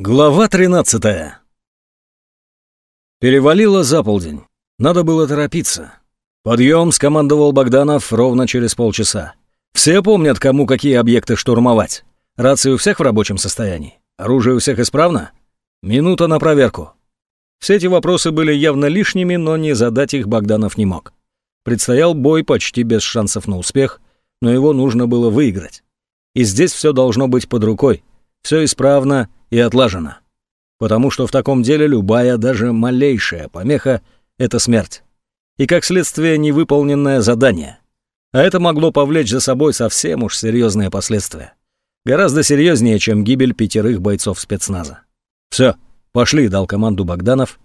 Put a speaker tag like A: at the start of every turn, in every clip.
A: Глава 13 Перевалило за полдень. Надо было торопиться. Подъем скомандовал Богданов ровно через полчаса. Все помнят, кому какие объекты штурмовать. Рации у всех в рабочем состоянии. Оружие у всех исправно? Минута на проверку. Все эти вопросы были явно лишними, но не задать их Богданов не мог. Предстоял бой почти без шансов на успех, но его нужно было выиграть. И здесь все должно быть под рукой. Все исправно и отлажено. Потому что в таком деле любая, даже малейшая помеха — это смерть. И как следствие невыполненное задание. А это могло повлечь за собой совсем уж серьезные последствия. Гораздо серьезнее, чем гибель пятерых бойцов спецназа. «Все, пошли», — дал команду Богданов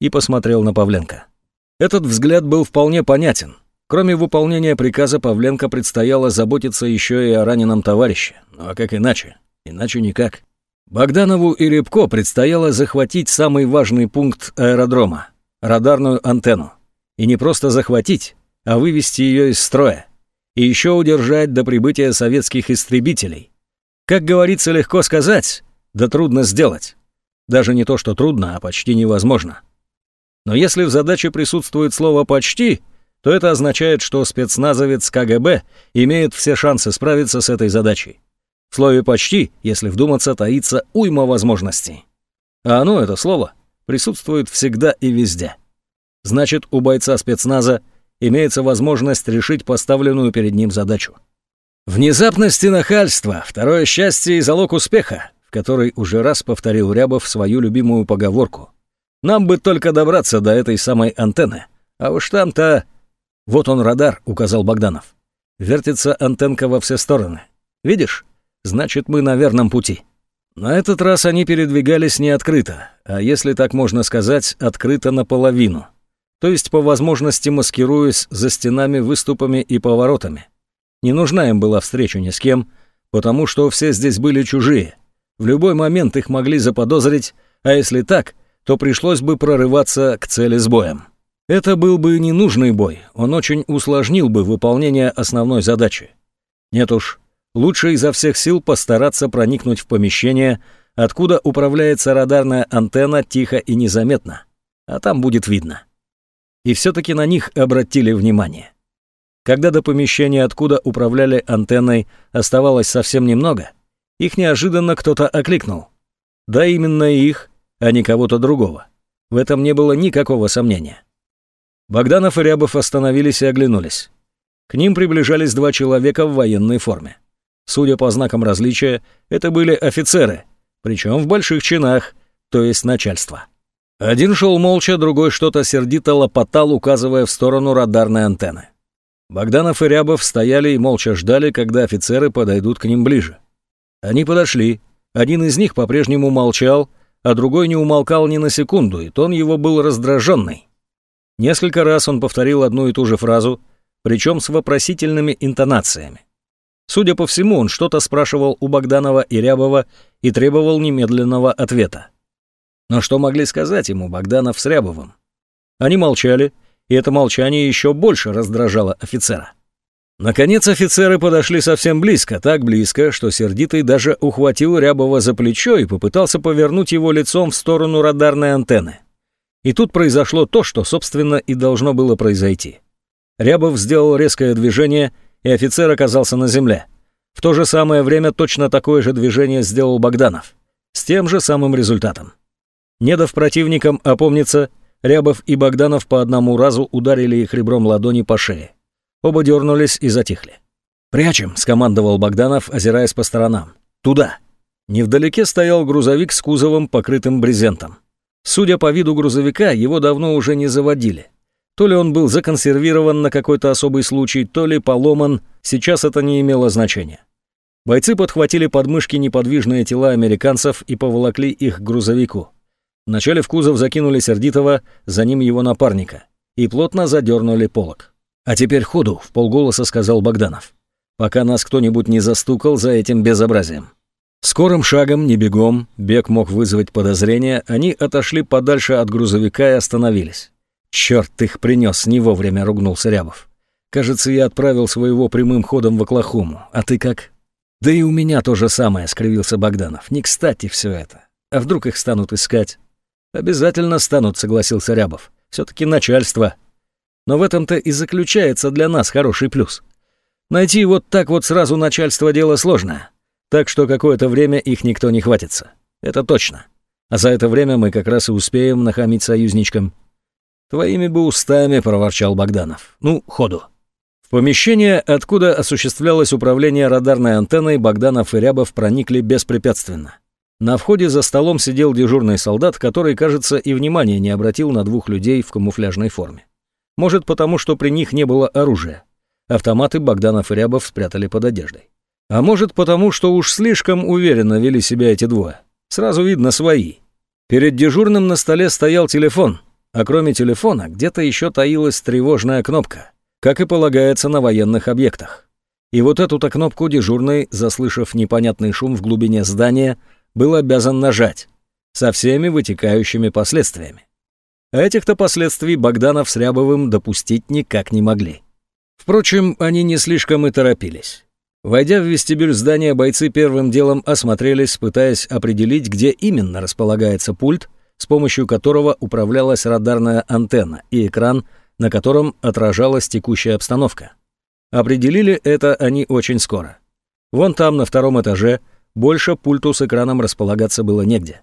A: и посмотрел на Павленко. Этот взгляд был вполне понятен. Кроме выполнения приказа, Павленко предстояло заботиться еще и о раненом товарище. Ну а как иначе? Иначе никак. Богданову и Рябко предстояло захватить самый важный пункт аэродрома — радарную антенну. И не просто захватить, а вывести ее из строя. И еще удержать до прибытия советских истребителей. Как говорится, легко сказать, да трудно сделать. Даже не то, что трудно, а почти невозможно. Но если в задаче присутствует слово «почти», то это означает, что спецназовец КГБ имеет все шансы справиться с этой задачей. В слове «почти», если вдуматься, таится уйма возможностей. А оно, это слово, присутствует всегда и везде. Значит, у бойца спецназа имеется возможность решить поставленную перед ним задачу. Внезапность и нахальство — второе счастье и залог успеха, в который уже раз повторил Рябов свою любимую поговорку. Нам бы только добраться до этой самой антенны. А уж там-то... Вот он радар, указал Богданов. Вертится антенка во все стороны. Видишь? Значит, мы на верном пути. На этот раз они передвигались не открыто, а если так можно сказать, открыто наполовину. То есть по возможности маскируясь за стенами, выступами и поворотами. Не нужна им была встреча ни с кем, потому что все здесь были чужие. В любой момент их могли заподозрить, а если так, то пришлось бы прорываться к цели с боем. Это был бы ненужный бой, он очень усложнил бы выполнение основной задачи. Нет уж, лучше изо всех сил постараться проникнуть в помещение, откуда управляется радарная антенна тихо и незаметно, а там будет видно. И все-таки на них обратили внимание. Когда до помещения, откуда управляли антенной, оставалось совсем немного, их неожиданно кто-то окликнул. Да именно их, а не кого-то другого. В этом не было никакого сомнения. Богданов и Рябов остановились и оглянулись. К ним приближались два человека в военной форме. Судя по знакам различия, это были офицеры, причем в больших чинах, то есть начальство. Один шел молча, другой что-то сердито лопотал, указывая в сторону радарной антенны. Богданов и Рябов стояли и молча ждали, когда офицеры подойдут к ним ближе. Они подошли. Один из них по-прежнему молчал, а другой не умолкал ни на секунду, и тон его был раздраженный. Несколько раз он повторил одну и ту же фразу, причем с вопросительными интонациями. Судя по всему, он что-то спрашивал у Богданова и Рябова и требовал немедленного ответа. Но что могли сказать ему Богданов с Рябовым? Они молчали, и это молчание еще больше раздражало офицера. Наконец офицеры подошли совсем близко, так близко, что Сердитый даже ухватил Рябова за плечо и попытался повернуть его лицом в сторону радарной антенны. И тут произошло то, что, собственно, и должно было произойти. Рябов сделал резкое движение — и офицер оказался на земле. В то же самое время точно такое же движение сделал Богданов. С тем же самым результатом. Не дав противникам опомниться, Рябов и Богданов по одному разу ударили их ребром ладони по шее. Оба дернулись и затихли. «Прячем», — скомандовал Богданов, озираясь по сторонам. «Туда». Невдалеке стоял грузовик с кузовом, покрытым брезентом. Судя по виду грузовика, его давно уже не заводили. То ли он был законсервирован на какой-то особый случай, то ли поломан, сейчас это не имело значения. Бойцы подхватили подмышки неподвижные тела американцев и поволокли их к грузовику. Вначале в кузов закинули Сердитова, за ним его напарника, и плотно задернули полок. «А теперь ходу», — в полголоса сказал Богданов, «пока нас кто-нибудь не застукал за этим безобразием». Скорым шагом, не бегом, бег мог вызвать подозрения, они отошли подальше от грузовика и остановились. «Черт их принес!» — не вовремя ругнулся Рябов. «Кажется, я отправил своего прямым ходом в Оклахому. А ты как?» «Да и у меня то же самое», — скривился Богданов. «Не кстати все это. А вдруг их станут искать? Обязательно станут, согласился Рябов. Все-таки начальство. Но в этом-то и заключается для нас хороший плюс. Найти вот так вот сразу начальство дело сложно. Так что какое-то время их никто не хватится. Это точно. А за это время мы как раз и успеем нахамить союзничкам. «Твоими бы устами», — проворчал Богданов. «Ну, ходу». В помещение, откуда осуществлялось управление радарной антенной, Богданов и Рябов проникли беспрепятственно. На входе за столом сидел дежурный солдат, который, кажется, и внимания не обратил на двух людей в камуфляжной форме. Может, потому что при них не было оружия. Автоматы Богданов и Рябов спрятали под одеждой. А может, потому что уж слишком уверенно вели себя эти двое. Сразу видно свои. Перед дежурным на столе стоял телефон, а кроме телефона где-то еще таилась тревожная кнопка, как и полагается на военных объектах. И вот эту-то кнопку дежурный, заслышав непонятный шум в глубине здания, был обязан нажать, со всеми вытекающими последствиями. Этих-то последствий Богданов с Рябовым допустить никак не могли. Впрочем, они не слишком и торопились. Войдя в вестибюль здания, бойцы первым делом осмотрелись, пытаясь определить, где именно располагается пульт, с помощью которого управлялась радарная антенна и экран, на котором отражалась текущая обстановка. Определили это они очень скоро. Вон там, на втором этаже, больше пульту с экраном располагаться было негде.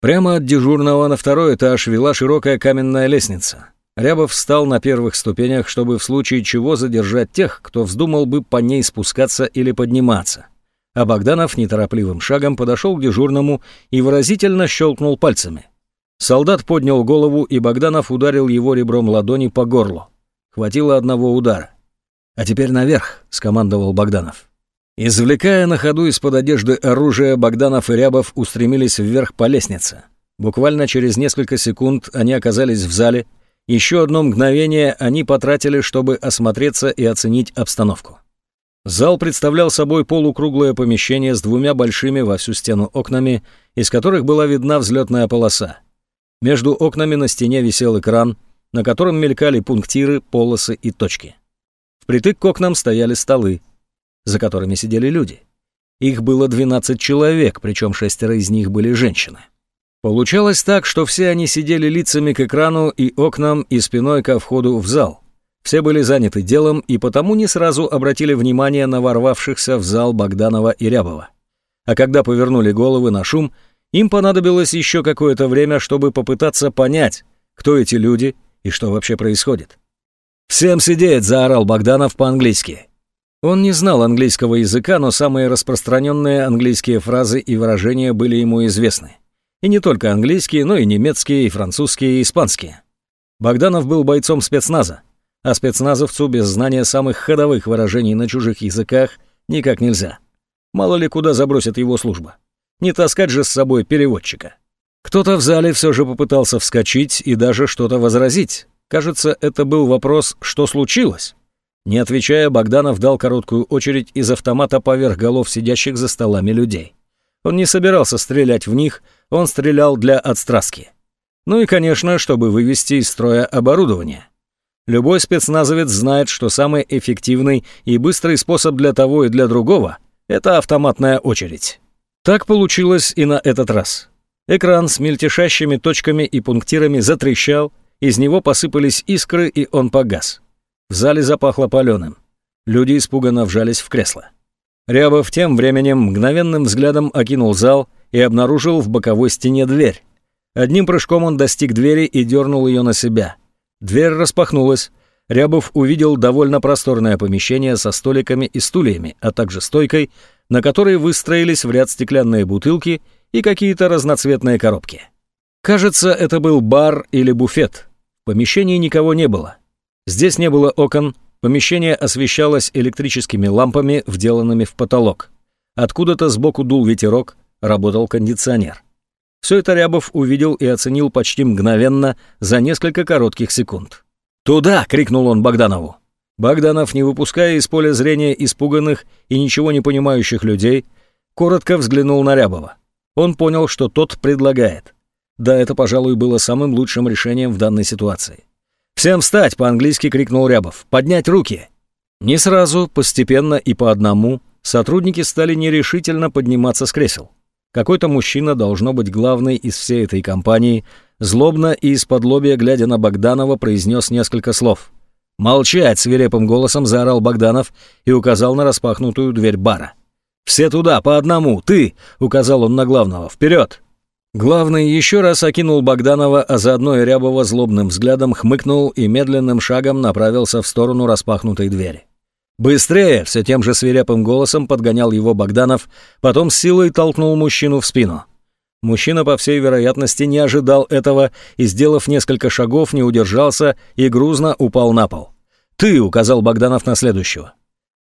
A: Прямо от дежурного на второй этаж вела широкая каменная лестница. Рябов встал на первых ступенях, чтобы в случае чего задержать тех, кто вздумал бы по ней спускаться или подниматься. А Богданов неторопливым шагом подошел к дежурному и выразительно щелкнул пальцами. Солдат поднял голову, и Богданов ударил его ребром ладони по горлу. Хватило одного удара. «А теперь наверх», — скомандовал Богданов. Извлекая на ходу из-под одежды оружие, Богданов и Рябов устремились вверх по лестнице. Буквально через несколько секунд они оказались в зале, еще одно мгновение они потратили, чтобы осмотреться и оценить обстановку. Зал представлял собой полукруглое помещение с двумя большими во всю стену окнами, из которых была видна взлетная полоса. Между окнами на стене висел экран, на котором мелькали пунктиры, полосы и точки. Впритык к окнам стояли столы, за которыми сидели люди. Их было 12 человек, причем шестеро из них были женщины. Получалось так, что все они сидели лицами к экрану и окнам и спиной ко входу в зал. Все были заняты делом и потому не сразу обратили внимание на ворвавшихся в зал Богданова и Рябова. А когда повернули головы на шум, им понадобилось еще какое-то время, чтобы попытаться понять, кто эти люди и что вообще происходит. «Всем сидеть!» – заорал Богданов по-английски. Он не знал английского языка, но самые распространенные английские фразы и выражения были ему известны. И не только английские, но и немецкие, и французские, и испанские. Богданов был бойцом спецназа, а спецназовцу без знания самых ходовых выражений на чужих языках никак нельзя. Мало ли куда забросит его служба. Не таскать же с собой переводчика. Кто-то в зале все же попытался вскочить и даже что-то возразить. Кажется, это был вопрос «что случилось?». Не отвечая, Богданов дал короткую очередь из автомата поверх голов сидящих за столами людей. Он не собирался стрелять в них, он стрелял для отстраски. Ну и, конечно, чтобы вывести из строя оборудование. Любой спецназовец знает, что самый эффективный и быстрый способ для того и для другого – это автоматная очередь. Так получилось и на этот раз. Экран с мельтешащими точками и пунктирами затрещал, из него посыпались искры, и он погас. В зале запахло паленым. Люди испуганно вжались в кресло. Рябов тем временем мгновенным взглядом окинул зал и обнаружил в боковой стене дверь. Одним прыжком он достиг двери и дернул ее на себя. Дверь распахнулась. Рябов увидел довольно просторное помещение со столиками и стульями, а также стойкой, на которой выстроились в ряд стеклянные бутылки и какие-то разноцветные коробки. Кажется, это был бар или буфет. В помещении никого не было. Здесь не было окон, помещение освещалось электрическими лампами, вделанными в потолок. Откуда-то сбоку дул ветерок, работал кондиционер. Все это Рябов увидел и оценил почти мгновенно за несколько коротких секунд. «Туда!» — крикнул он Богданову. Богданов, не выпуская из поля зрения испуганных и ничего не понимающих людей, коротко взглянул на Рябова. Он понял, что тот предлагает. Да, это, пожалуй, было самым лучшим решением в данной ситуации. «Всем встать!» — по-английски крикнул Рябов. «Поднять руки!» Не сразу, постепенно и по одному сотрудники стали нерешительно подниматься с кресел. Какой-то мужчина, должно быть главный из всей этой компании, злобно и из-под лобья, глядя на Богданова, произнес несколько слов. «Молчать!» — свирепым голосом заорал Богданов и указал на распахнутую дверь бара. «Все туда, по одному! Ты!» — указал он на главного. «Вперед!» Главный еще раз окинул Богданова, а заодно и Рябова злобным взглядом хмыкнул и медленным шагом направился в сторону распахнутой двери. «Быстрее!» — все тем же свирепым голосом подгонял его Богданов, потом с силой толкнул мужчину в спину. Мужчина, по всей вероятности, не ожидал этого и, сделав несколько шагов, не удержался и грузно упал на пол. «Ты!» — указал Богданов на следующего.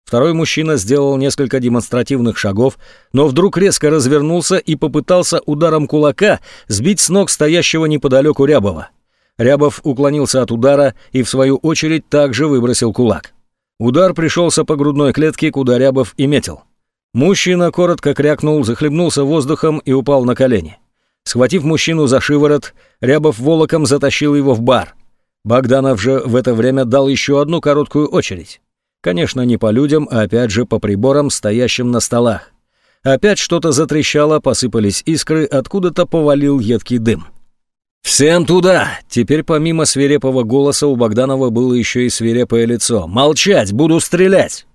A: Второй мужчина сделал несколько демонстративных шагов, но вдруг резко развернулся и попытался ударом кулака сбить с ног стоящего неподалеку Рябова. Рябов уклонился от удара и, в свою очередь, также выбросил кулак. Удар пришелся по грудной клетке, куда Рябов и метил. Мужчина коротко крякнул, захлебнулся воздухом и упал на колени. Схватив мужчину за шиворот, Рябов волоком затащил его в бар. Богданов же в это время дал еще одну короткую очередь. Конечно, не по людям, а опять же по приборам, стоящим на столах. Опять что-то затрещало, посыпались искры, откуда-то повалил едкий дым. «Всем туда!» Теперь помимо свирепого голоса у Богданова было еще и свирепое лицо. «Молчать! Буду стрелять!»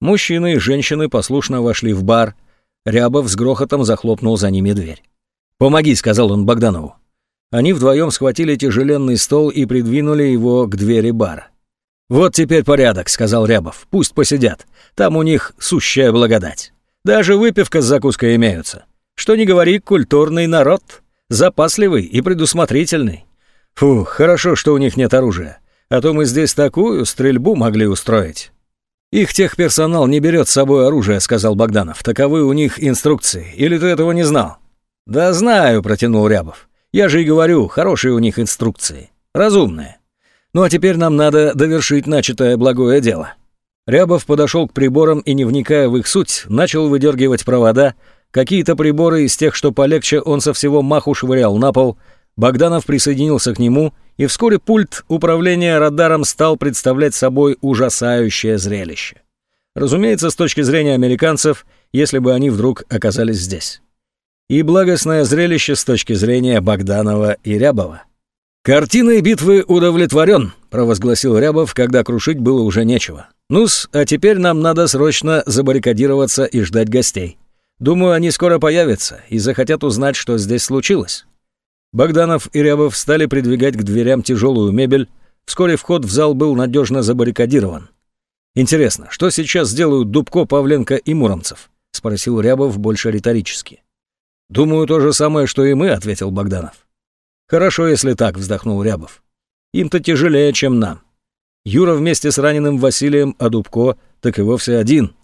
A: Мужчины и женщины послушно вошли в бар. Рябов с грохотом захлопнул за ними дверь. «Помоги», — сказал он Богданову. Они вдвоем схватили тяжеленный стол и придвинули его к двери бара. «Вот теперь порядок», — сказал Рябов. «Пусть посидят. Там у них сущая благодать. Даже выпивка с закуской имеются. Что не говори, культурный народ. Запасливый и предусмотрительный. Фу, хорошо, что у них нет оружия. А то мы здесь такую стрельбу могли устроить». «Их техперсонал не берет с собой оружие», — сказал Богданов. «Таковы у них инструкции. Или ты этого не знал?» «Да знаю», — протянул Рябов. «Я же и говорю, хорошие у них инструкции. Разумные. Ну а теперь нам надо довершить начатое благое дело». Рябов подошел к приборам и, не вникая в их суть, начал выдергивать провода. Какие-то приборы из тех, что полегче, он со всего маху швырял на пол. Богданов присоединился к нему, и вскоре пульт управления радаром стал представлять собой ужасающее зрелище. Разумеется, с точки зрения американцев, если бы они вдруг оказались здесь. И благостное зрелище с точки зрения Богданова и Рябова. «Картиной битвы удовлетворен», — провозгласил Рябов, когда крушить было уже нечего. «Ну-с, а теперь нам надо срочно забаррикадироваться и ждать гостей. Думаю, они скоро появятся и захотят узнать, что здесь случилось». Богданов и Рябов стали придвигать к дверям тяжелую мебель. Вскоре вход в зал был надежно забаррикадирован. «Интересно, что сейчас сделают Дубко, Павленко и Муромцев?» — спросил Рябов больше риторически. «Думаю, то же самое, что и мы», — ответил Богданов. «Хорошо, если так», — вздохнул Рябов. «Им-то тяжелее, чем нам. Юра вместе с раненым Василием, а Дубко так и вовсе один».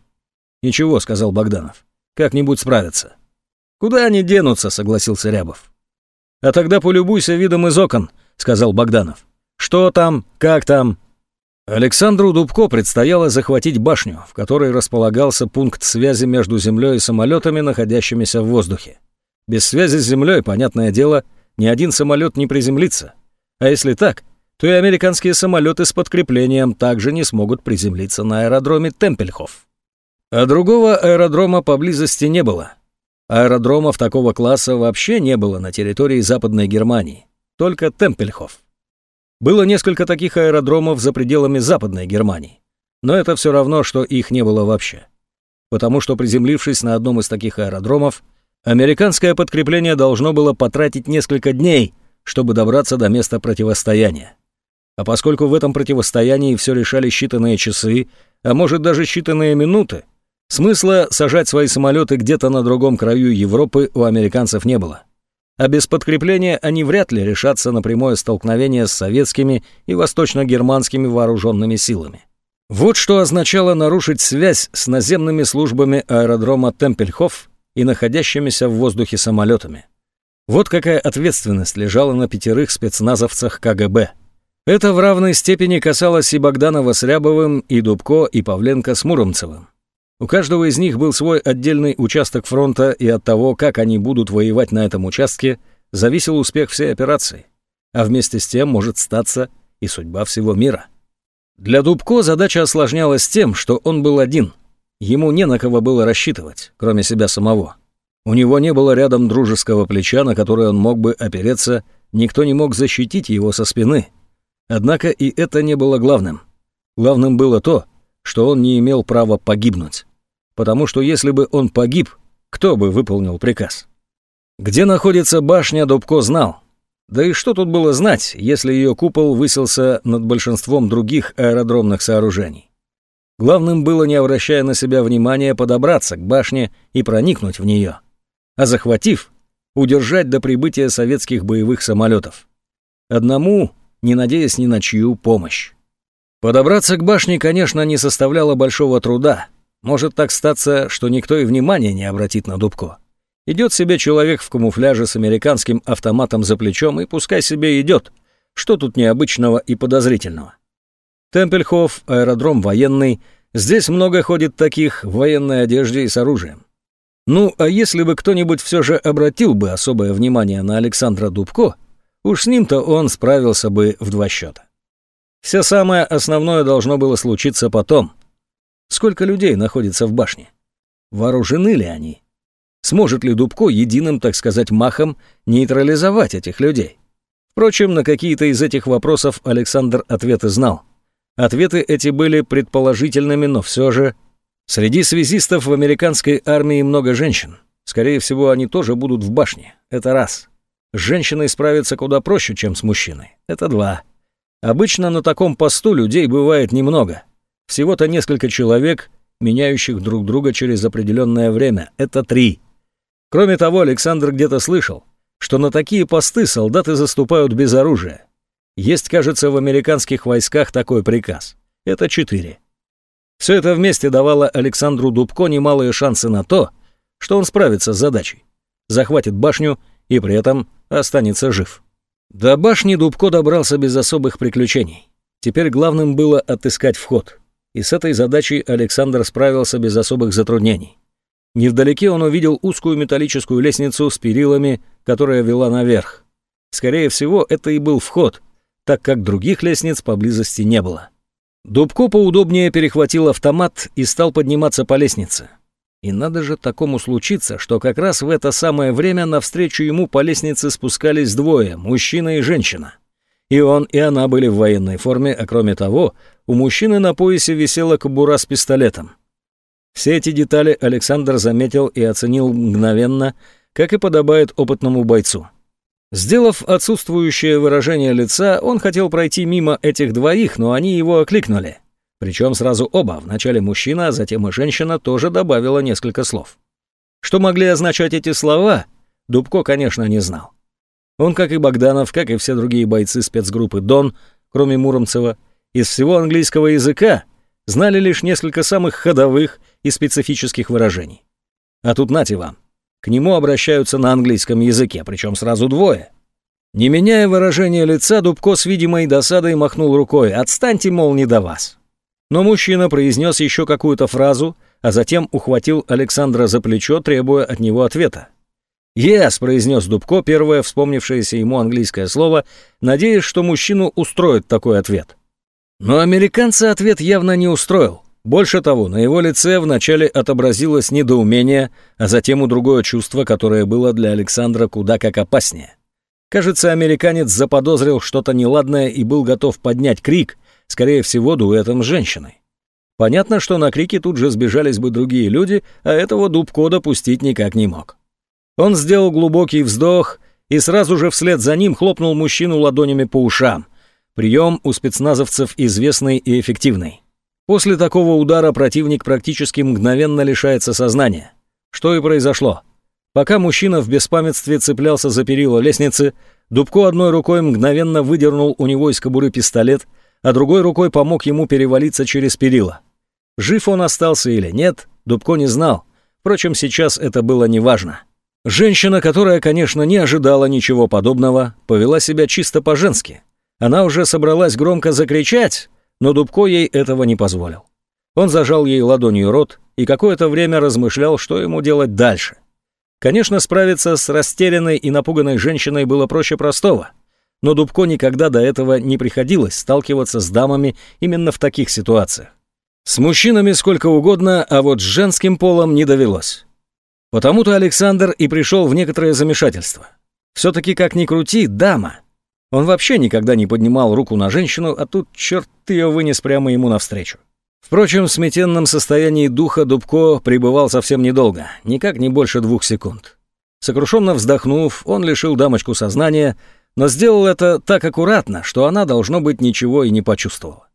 A: «Ничего», — сказал Богданов. «Как-нибудь справятся». «Куда они денутся?» — согласился Рябов. «А тогда полюбуйся видом из окон», — сказал Богданов. «Что там? Как там?» Александру Дубко предстояло захватить башню, в которой располагался пункт связи между землей и самолетами, находящимися в воздухе. Без связи с землей, понятное дело, ни один самолет не приземлится. А если так, то и американские самолеты с подкреплением также не смогут приземлиться на аэродроме Темпельхоф. А другого аэродрома поблизости не было. Аэродромов такого класса вообще не было на территории Западной Германии, только Темпельхоф. Было несколько таких аэродромов за пределами Западной Германии, но это все равно, что их не было вообще. Потому что приземлившись на одном из таких аэродромов, Американское подкрепление должно было потратить несколько дней, чтобы добраться до места противостояния. А поскольку в этом противостоянии все решали считанные часы, а может даже считанные минуты, смысла сажать свои самолеты где-то на другом краю Европы у американцев не было. А без подкрепления они вряд ли решатся на прямое столкновение с советскими и восточно-германскими вооруженными силами. Вот что означало нарушить связь с наземными службами аэродрома Темпельхоф и находящимися в воздухе самолетами. Вот какая ответственность лежала на пятерых спецназовцах КГБ. Это в равной степени касалось и Богданова с Рябовым, и Дубко, и Павленко с Муромцевым. У каждого из них был свой отдельный участок фронта, и от того, как они будут воевать на этом участке, зависел успех всей операции. А вместе с тем может статься и судьба всего мира. Для Дубко задача осложнялась тем, что он был один – Ему не на кого было рассчитывать, кроме себя самого. У него не было рядом дружеского плеча, на которое он мог бы опереться, никто не мог защитить его со спины. Однако и это не было главным. Главным было то, что он не имел права погибнуть. Потому что если бы он погиб, кто бы выполнил приказ? Где находится башня, Дубко знал. Да и что тут было знать, если ее купол высился над большинством других аэродромных сооружений? Главным было, не обращая на себя внимания, подобраться к башне и проникнуть в нее. А захватив, удержать до прибытия советских боевых самолетов. Одному, не надеясь ни на чью помощь. Подобраться к башне, конечно, не составляло большого труда. Может так статься, что никто и внимания не обратит на Дубко. Идет себе человек в камуфляже с американским автоматом за плечом и пускай себе идет. Что тут необычного и подозрительного? Темпельхоф, аэродром военный. Здесь много ходит таких в военной одежде и с оружием. Ну, а если бы кто-нибудь все же обратил бы особое внимание на Александра Дубко, уж с ним-то он справился бы в два счета. Все самое основное должно было случиться потом. Сколько людей находится в башне? Вооружены ли они? Сможет ли Дубко единым, так сказать, махом нейтрализовать этих людей? Впрочем, на какие-то из этих вопросов Александр ответы знал. Ответы эти были предположительными, но все же... Среди связистов в американской армии много женщин. Скорее всего, они тоже будут в башне. Это раз. С женщиной справиться куда проще, чем с мужчиной. Это два. Обычно на таком посту людей бывает немного. Всего-то несколько человек, меняющих друг друга через определенное время. Это три. Кроме того, Александр где-то слышал, что на такие посты солдаты заступают без оружия. Есть, кажется, в американских войсках такой приказ. Это четыре. Все это вместе давало Александру Дубко немалые шансы на то, что он справится с задачей, захватит башню и при этом останется жив. До башни Дубко добрался без особых приключений. Теперь главным было отыскать вход. И с этой задачей Александр справился без особых затруднений. Невдалеке он увидел узкую металлическую лестницу с перилами, которая вела наверх. Скорее всего, это и был вход, так как других лестниц поблизости не было. Дубко поудобнее перехватил автомат и стал подниматься по лестнице. И надо же такому случиться, что как раз в это самое время навстречу ему по лестнице спускались двое, мужчина и женщина. И он, и она были в военной форме, а кроме того, у мужчины на поясе висела кобура с пистолетом. Все эти детали Александр заметил и оценил мгновенно, как и подобает опытному бойцу. Сделав отсутствующее выражение лица, он хотел пройти мимо этих двоих, но они его окликнули. Причем сразу оба, вначале мужчина, а затем и женщина, тоже добавила несколько слов. Что могли означать эти слова, Дубко, конечно, не знал. Он, как и Богданов, как и все другие бойцы спецгруппы «Дон», кроме Муромцева, из всего английского языка знали лишь несколько самых ходовых и специфических выражений. А тут нате вам, к нему обращаются на английском языке, причем сразу двое. Не меняя выражения лица, Дубко с видимой досадой махнул рукой «Отстаньте, мол, не до вас». Но мужчина произнес еще какую-то фразу, а затем ухватил Александра за плечо, требуя от него ответа. «Yes», — произнес Дубко, первое вспомнившееся ему английское слово, надеясь, что мужчину устроит такой ответ. Но американца ответ явно не устроил. Больше того, на его лице вначале отобразилось недоумение, а затем у другое чувство, которое было для Александра куда как опаснее. Кажется, американец заподозрил что-то неладное и был готов поднять крик, скорее всего, дуэтом с женщиной. Понятно, что на крики тут же сбежались бы другие люди, а этого Дубко допустить никак не мог. Он сделал глубокий вздох и сразу же вслед за ним хлопнул мужчину ладонями по ушам. Прием у спецназовцев известный и эффективный. После такого удара противник практически мгновенно лишается сознания. Что и произошло. Пока мужчина в беспамятстве цеплялся за перила лестницы, Дубко одной рукой мгновенно выдернул у него из кобуры пистолет, а другой рукой помог ему перевалиться через перила. Жив он остался или нет, Дубко не знал. Впрочем, сейчас это было неважно. Женщина, которая, конечно, не ожидала ничего подобного, повела себя чисто по-женски. Она уже собралась громко закричать, но Дубко ей этого не позволил. Он зажал ей ладонью рот и какое-то время размышлял, что ему делать дальше. Конечно, справиться с растерянной и напуганной женщиной было проще простого, но Дубко никогда до этого не приходилось сталкиваться с дамами именно в таких ситуациях. С мужчинами сколько угодно, а вот с женским полом не довелось. Потому-то Александр и пришел в некоторое замешательство. Все-таки, как ни крути, дама. Он вообще никогда не поднимал руку на женщину, а тут черт ее вынес прямо ему навстречу. Впрочем, в сметенном состоянии духа Дубко пребывал совсем недолго, никак не больше двух секунд. Сокрушенно вздохнув, он лишил дамочку сознания, но сделал это так аккуратно, что она, должно быть, ничего и не почувствовала.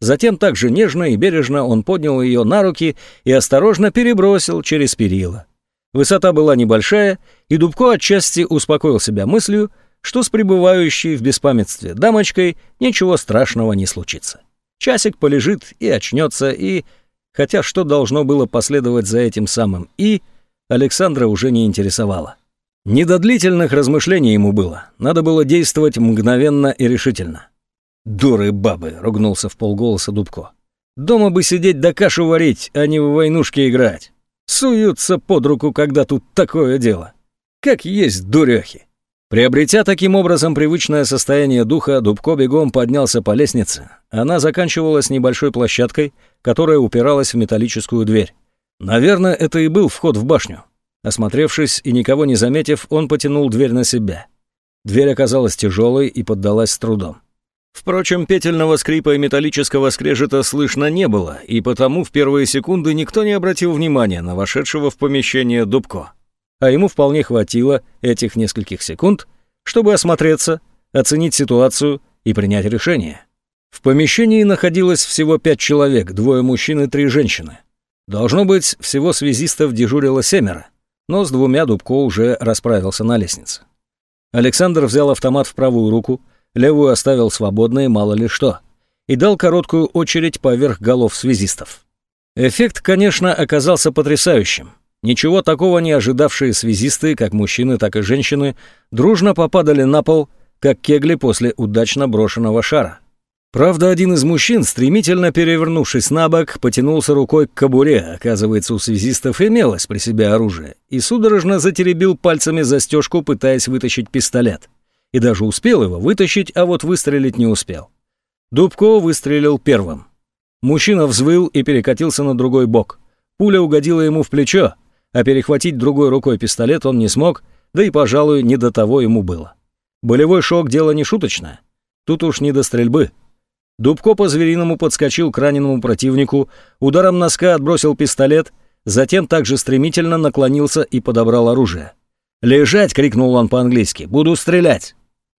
A: Затем так же нежно и бережно он поднял ее на руки и осторожно перебросил через перила. Высота была небольшая, и Дубко отчасти успокоил себя мыслью, что с пребывающей в беспамятстве дамочкой ничего страшного не случится. Часик полежит и очнется, и... Хотя что должно было последовать за этим самым «и», Александра уже не интересовало. Не до длительных размышлений ему было, надо было действовать мгновенно и решительно. «Дуры бабы!» — ругнулся в полголоса Дубко. «Дома бы сидеть да кашу варить, а не в войнушки играть. Суются под руку, когда тут такое дело. Как есть дурехи!» Приобретя таким образом привычное состояние духа, Дубко бегом поднялся по лестнице. Она заканчивалась небольшой площадкой, которая упиралась в металлическую дверь. Наверное, это и был вход в башню. Осмотревшись и никого не заметив, он потянул дверь на себя. Дверь оказалась тяжелой и поддалась с трудом. Впрочем, петельного скрипа и металлического скрежета слышно не было, и потому в первые секунды никто не обратил внимания на вошедшего в помещение Дубко. А ему вполне хватило этих нескольких секунд, чтобы осмотреться, оценить ситуацию и принять решение. В помещении находилось всего пять человек, двое мужчин и три женщины. Должно быть, всего связистов дежурило семеро, но с двумя Дубко уже расправился на лестнице. Александр взял автомат в правую руку, левую оставил свободной, мало ли что, и дал короткую очередь поверх голов связистов. Эффект, конечно, оказался потрясающим. Ничего такого не ожидавшие связисты, как мужчины, так и женщины, дружно попадали на пол, как кегли после удачно брошенного шара. Правда, один из мужчин, стремительно перевернувшись на бок, потянулся рукой к кобуре, оказывается, у связистов имелось при себе оружие, и судорожно затеребил пальцами застежку, пытаясь вытащить пистолет и даже успел его вытащить, а вот выстрелить не успел. Дубко выстрелил первым. Мужчина взвыл и перекатился на другой бок. Пуля угодила ему в плечо, а перехватить другой рукой пистолет он не смог, да и, пожалуй, не до того ему было. Болевой шок – дело не шуточное. Тут уж не до стрельбы. Дубко по-звериному подскочил к раненому противнику, ударом носка отбросил пистолет, затем также стремительно наклонился и подобрал оружие. «Лежать!» — крикнул он по-английски. «Буду стрелять!»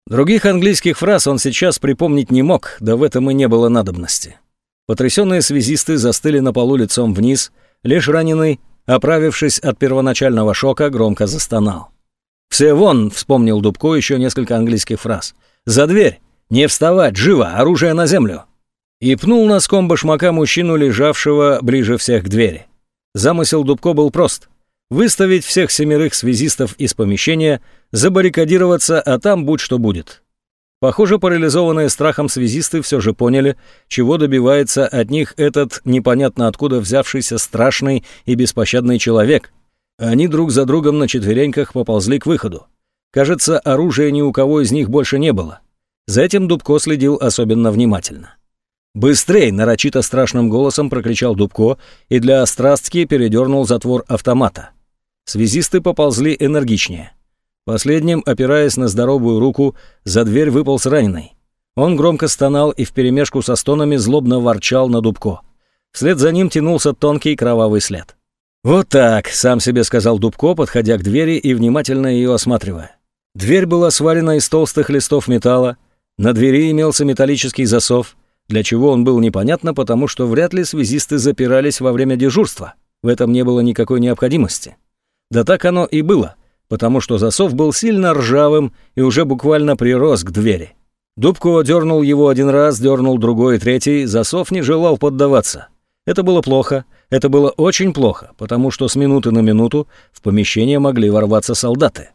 A: Других английских фраз он сейчас припомнить не мог, да в этом и не было надобности. Потрясенные связисты застыли на полу лицом вниз, лишь раненый, оправившись от первоначального шока, громко застонал. «Все вон!» — вспомнил Дубко еще несколько английских фраз. «За дверь! Не вставать! Живо! Оружие на землю!» И пнул носком башмака мужчину, лежавшего ближе всех к двери. Замысел Дубко был прост выставить всех семерых связистов из помещения, забаррикадироваться, а там будь что будет. Похоже, парализованные страхом связисты все же поняли, чего добивается от них этот непонятно откуда взявшийся страшный и беспощадный человек. Они друг за другом на четвереньках поползли к выходу. Кажется, оружия ни у кого из них больше не было. За этим Дубко следил особенно внимательно. «Быстрей!» — нарочито страшным голосом прокричал Дубко и для острастки передернул затвор автомата. Связисты поползли энергичнее. Последним, опираясь на здоровую руку, за дверь выполз раненый. Он громко стонал и вперемешку со стонами злобно ворчал на Дубко. Вслед за ним тянулся тонкий кровавый след. «Вот так», — сам себе сказал Дубко, подходя к двери и внимательно ее осматривая. Дверь была сварена из толстых листов металла, на двери имелся металлический засов, для чего он был непонятно, потому что вряд ли связисты запирались во время дежурства. В этом не было никакой необходимости. Да так оно и было, потому что засов был сильно ржавым и уже буквально прирос к двери. Дубко дернул его один раз, дернул другой и третий, засов не желал поддаваться. Это было плохо, это было очень плохо, потому что с минуты на минуту в помещение могли ворваться солдаты.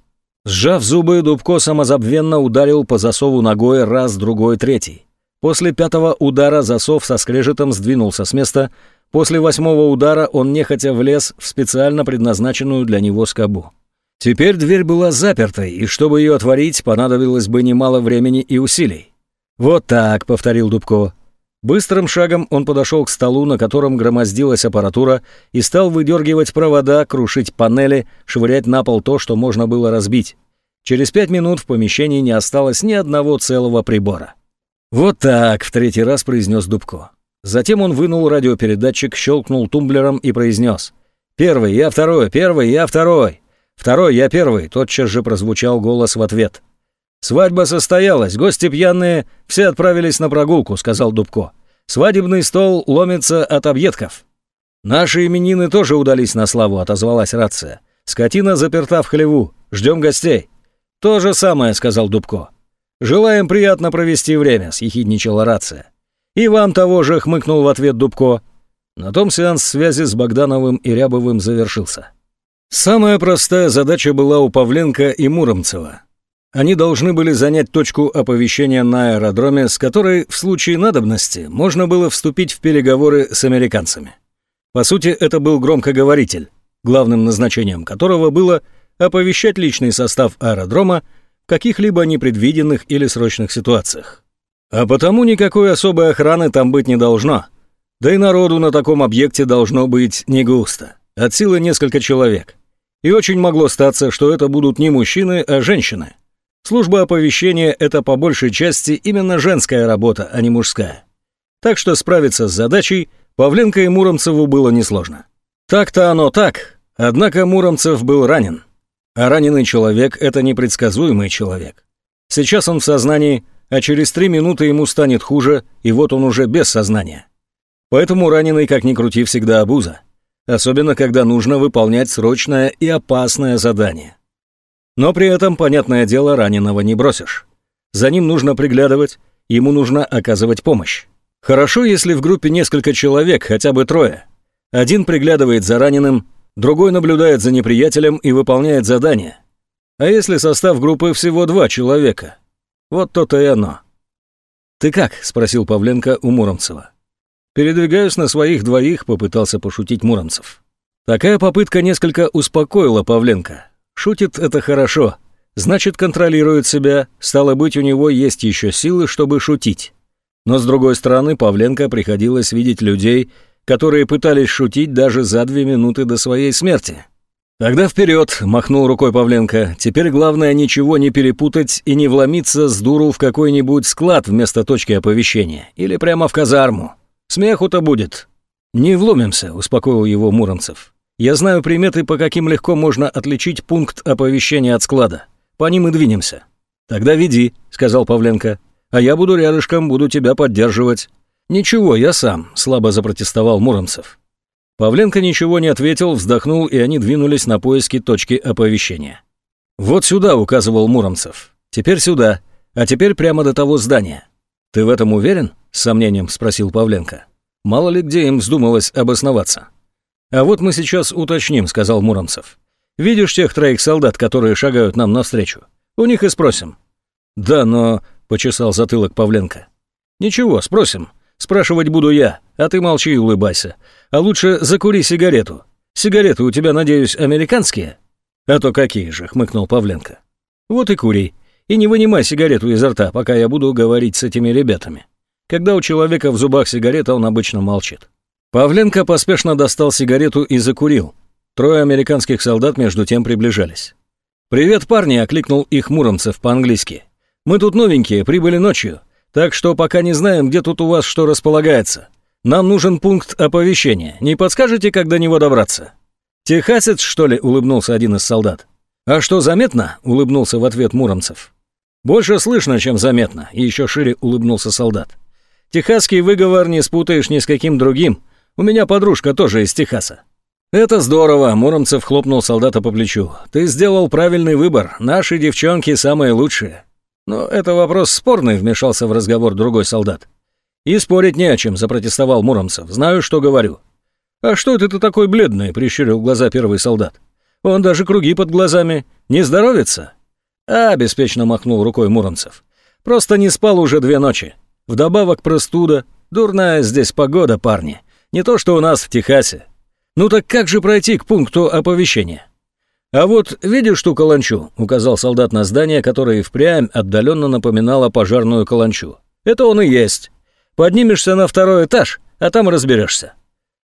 A: Сжав зубы, Дубко самозабвенно ударил по засову ногой раз, другой, третий. После пятого удара засов со скрежетом сдвинулся с места, После восьмого удара он нехотя влез в специально предназначенную для него скобу. Теперь дверь была запертой, и чтобы ее отворить, понадобилось бы немало времени и усилий. «Вот так», — повторил Дубко. Быстрым шагом он подошел к столу, на котором громоздилась аппаратура, и стал выдергивать провода, крушить панели, швырять на пол то, что можно было разбить. Через пять минут в помещении не осталось ни одного целого прибора. «Вот так», — в третий раз произнес Дубко. Затем он вынул радиопередатчик, щелкнул тумблером и произнес. «Первый, я второй, первый, я второй. Второй, я первый», — тотчас же прозвучал голос в ответ. «Свадьба состоялась, гости пьяные, все отправились на прогулку», — сказал Дубко. «Свадебный стол ломится от объедков». «Наши именины тоже удались на славу», — отозвалась рация. «Скотина заперта в хлеву. Ждем гостей». «То же самое», — сказал Дубко. «Желаем приятно провести время», — съехидничала рация. «И вам того же», — хмыкнул в ответ Дубко. На том сеанс связи с Богдановым и Рябовым завершился. Самая простая задача была у Павленко и Муромцева. Они должны были занять точку оповещения на аэродроме, с которой в случае надобности можно было вступить в переговоры с американцами. По сути, это был громкоговоритель, главным назначением которого было оповещать личный состав аэродрома в каких-либо непредвиденных или срочных ситуациях. А потому никакой особой охраны там быть не должно. Да и народу на таком объекте должно быть не густо, от силы несколько человек. И очень могло статься, что это будут не мужчины, а женщины – Служба оповещения – это по большей части именно женская работа, а не мужская. Так что справиться с задачей Павленко и Муромцеву было несложно. Так-то оно так, однако Муромцев был ранен. А раненый человек – это непредсказуемый человек. Сейчас он в сознании, а через три минуты ему станет хуже, и вот он уже без сознания. Поэтому раненый, как ни крути, всегда обуза. Особенно, когда нужно выполнять срочное и опасное задание. Но при этом, понятное дело, раненого не бросишь. За ним нужно приглядывать, ему нужно оказывать помощь. Хорошо, если в группе несколько человек, хотя бы трое. Один приглядывает за раненым, другой наблюдает за неприятелем и выполняет задание. А если состав группы всего два человека? Вот то-то и оно. «Ты как?» – спросил Павленко у Муромцева. «Передвигаюсь на своих двоих», – попытался пошутить Муромцев. Такая попытка несколько успокоила Павленко. Шутит это хорошо. Значит, контролирует себя, стало быть, у него есть еще силы, чтобы шутить. Но с другой стороны, Павленко приходилось видеть людей, которые пытались шутить даже за две минуты до своей смерти. «Тогда вперед!» – махнул рукой Павленко. «Теперь главное ничего не перепутать и не вломиться с дуру в какой-нибудь склад вместо точки оповещения. Или прямо в казарму. Смеху-то будет». «Не вломимся», – успокоил его Муромцев. Я знаю приметы, по каким легко можно отличить пункт оповещения от склада. По ним и двинемся». «Тогда веди», — сказал Павленко. «А я буду рядышком, буду тебя поддерживать». «Ничего, я сам», — слабо запротестовал Муромцев. Павленко ничего не ответил, вздохнул, и они двинулись на поиски точки оповещения. «Вот сюда», — указывал Муромцев. «Теперь сюда, а теперь прямо до того здания». «Ты в этом уверен?» — с сомнением спросил Павленко. «Мало ли где им вздумалось обосноваться». «А вот мы сейчас уточним», — сказал Муромцев. «Видишь тех троих солдат, которые шагают нам навстречу? У них и спросим». «Да, но...» — почесал затылок Павленко. «Ничего, спросим. Спрашивать буду я, а ты молчи и улыбайся. А лучше закури сигарету. Сигареты у тебя, надеюсь, американские?» «А то какие же», — хмыкнул Павленко. «Вот и кури. И не вынимай сигарету изо рта, пока я буду говорить с этими ребятами. Когда у человека в зубах сигарета, он обычно молчит. Павленко поспешно достал сигарету и закурил. Трое американских солдат между тем приближались. «Привет, парни!» – окликнул их Муромцев по-английски. «Мы тут новенькие, прибыли ночью, так что пока не знаем, где тут у вас что располагается. Нам нужен пункт оповещения. Не подскажете, как до него добраться?» «Техасец, что ли?» – улыбнулся один из солдат. «А что, заметно?» – улыбнулся в ответ Муромцев. «Больше слышно, чем заметно», – еще шире улыбнулся солдат. «Техасский выговор не спутаешь ни с каким другим. У меня подружка тоже из Техаса». «Это здорово», — Муромцев хлопнул солдата по плечу. «Ты сделал правильный выбор. Наши девчонки самые лучшие». «Но это вопрос спорный», — вмешался в разговор другой солдат. «И спорить не о чем», — запротестовал Муромцев. «Знаю, что говорю». «А что это ты такой бледный?» — прищурил глаза первый солдат. «Он даже круги под глазами. Не здоровится?» «А», — беспечно махнул рукой Муромцев. «Просто не спал уже две ночи. Вдобавок простуда. Дурная здесь погода, парни. Не то, что у нас в Техасе. Ну так как же пройти к пункту оповещения? А вот видишь ту каланчу, указал солдат на здание, которое впрямь отдаленно напоминало пожарную каланчу. Это он и есть. Поднимешься на второй этаж, а там разберешься.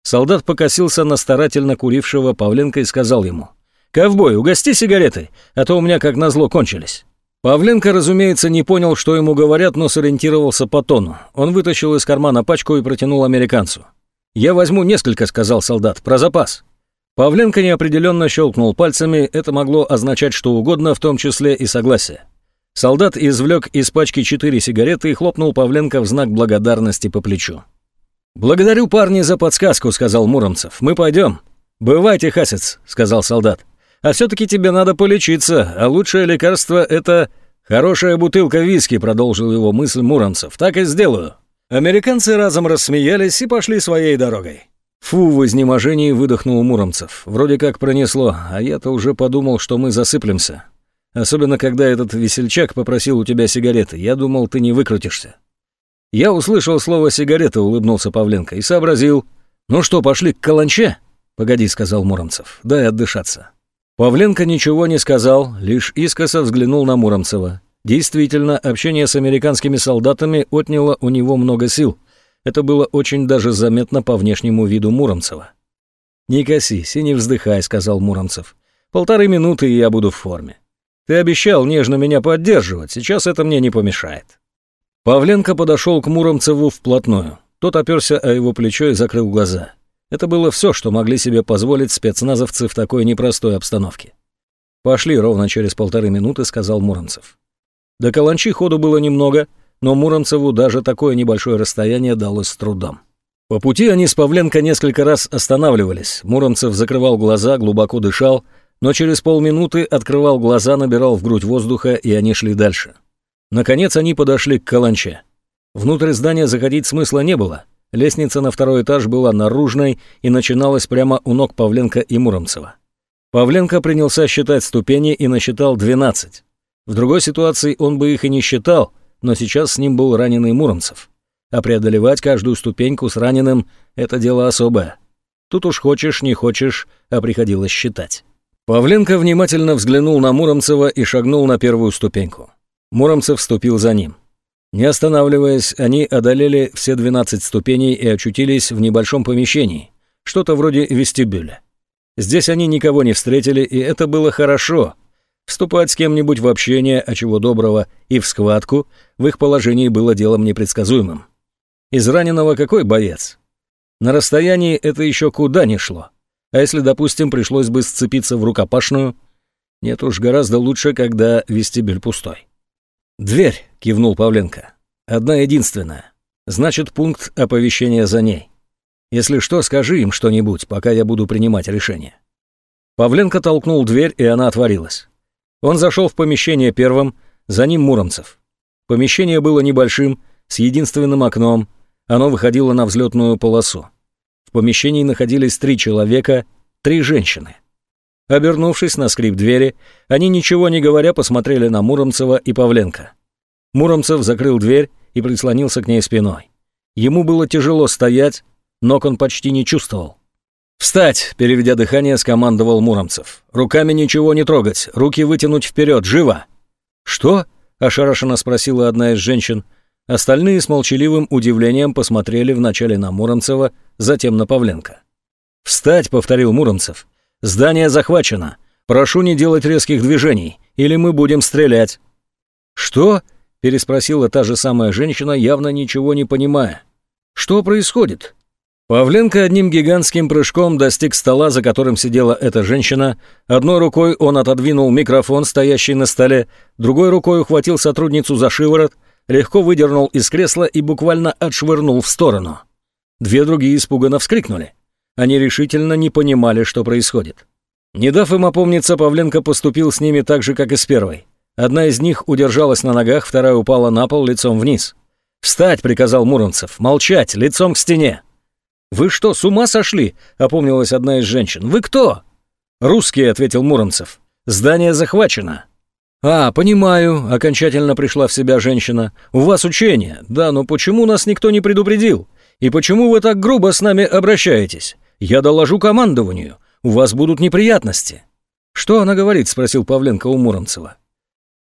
A: Солдат покосился на старательно курившего Павленко и сказал ему. «Ковбой, угости сигареты, а то у меня как назло кончились». Павленко, разумеется, не понял, что ему говорят, но сориентировался по тону. Он вытащил из кармана пачку и протянул американцу. «Я возьму несколько», — сказал солдат, — «про запас». Павленко неопределенно щелкнул пальцами, это могло означать что угодно, в том числе и согласие. Солдат извлек из пачки четыре сигареты и хлопнул Павленко в знак благодарности по плечу. «Благодарю, парни, за подсказку», — сказал Муромцев. «Мы пойдем». «Бывайте, хасец», — сказал солдат. «А все-таки тебе надо полечиться, а лучшее лекарство — это...» «Хорошая бутылка виски», — продолжил его мысль Муромцев. «Так и сделаю». Американцы разом рассмеялись и пошли своей дорогой. Фу, в изнеможении выдохнул Муромцев. Вроде как пронесло, а я-то уже подумал, что мы засыплемся. Особенно, когда этот весельчак попросил у тебя сигареты. Я думал, ты не выкрутишься. Я услышал слово «сигарета», улыбнулся Павленко, и сообразил. «Ну что, пошли к каланче?» «Погоди», — сказал Муромцев, — «дай отдышаться». Павленко ничего не сказал, лишь искоса взглянул на Муромцева. Действительно, общение с американскими солдатами отняло у него много сил. Это было очень даже заметно по внешнему виду Муромцева. «Не косись и не вздыхай», — сказал Муромцев. «Полторы минуты, и я буду в форме. Ты обещал нежно меня поддерживать, сейчас это мне не помешает». Павленко подошел к Муромцеву вплотную. Тот оперся о его плечо и закрыл глаза. Это было все, что могли себе позволить спецназовцы в такой непростой обстановке. «Пошли ровно через полторы минуты», — сказал Муромцев. До Каланчи ходу было немного, но Муромцеву даже такое небольшое расстояние далось с трудом. По пути они с Павленко несколько раз останавливались. Муромцев закрывал глаза, глубоко дышал, но через полминуты открывал глаза, набирал в грудь воздуха, и они шли дальше. Наконец они подошли к Каланче. Внутрь здания заходить смысла не было. Лестница на второй этаж была наружной и начиналась прямо у ног Павленко и Муромцева. Павленко принялся считать ступени и насчитал 12. В другой ситуации он бы их и не считал, но сейчас с ним был раненый Муромцев. А преодолевать каждую ступеньку с раненым – это дело особое. Тут уж хочешь, не хочешь, а приходилось считать. Павленко внимательно взглянул на Муромцева и шагнул на первую ступеньку. Муромцев вступил за ним. Не останавливаясь, они одолели все 12 ступеней и очутились в небольшом помещении, что-то вроде вестибюля. Здесь они никого не встретили, и это было хорошо – Вступать с кем-нибудь в общение, а чего доброго, и в схватку в их положении было делом непредсказуемым. Из раненого какой боец? На расстоянии это еще куда не шло. А если, допустим, пришлось бы сцепиться в рукопашную? Нет уж, гораздо лучше, когда вестибюль пустой. «Дверь», — кивнул Павленко. «Одна единственная. Значит, пункт оповещения за ней. Если что, скажи им что-нибудь, пока я буду принимать решение». Павленко толкнул дверь, и она отворилась. Он зашел в помещение первым, за ним Муромцев. Помещение было небольшим, с единственным окном, оно выходило на взлетную полосу. В помещении находились три человека, три женщины. Обернувшись на скрип двери, они, ничего не говоря, посмотрели на Муромцева и Павленко. Муромцев закрыл дверь и прислонился к ней спиной. Ему было тяжело стоять, ног он почти не чувствовал. «Встать!» — переведя дыхание, скомандовал Муромцев. «Руками ничего не трогать, руки вытянуть вперед, живо!» «Что?» — ошарашенно спросила одна из женщин. Остальные с молчаливым удивлением посмотрели вначале на Муромцева, затем на Павленко. «Встать!» — повторил Муромцев. «Здание захвачено. Прошу не делать резких движений, или мы будем стрелять». «Что?» — переспросила та же самая женщина, явно ничего не понимая. «Что происходит?» Павленко одним гигантским прыжком достиг стола, за которым сидела эта женщина. Одной рукой он отодвинул микрофон, стоящий на столе, другой рукой ухватил сотрудницу за шиворот, легко выдернул из кресла и буквально отшвырнул в сторону. Две другие испуганно вскрикнули. Они решительно не понимали, что происходит. Не дав им опомниться, Павленко поступил с ними так же, как и с первой. Одна из них удержалась на ногах, вторая упала на пол лицом вниз. «Встать!» — приказал Муромцев. «Молчать! Лицом к стене!» «Вы что, с ума сошли?» — опомнилась одна из женщин. «Вы кто?» «Русские», — ответил Муромцев. «Здание захвачено». «А, понимаю», — окончательно пришла в себя женщина. «У вас учение. Да, но почему нас никто не предупредил? И почему вы так грубо с нами обращаетесь? Я доложу командованию. У вас будут неприятности». «Что она говорит?» — спросил Павленко у Муромцева.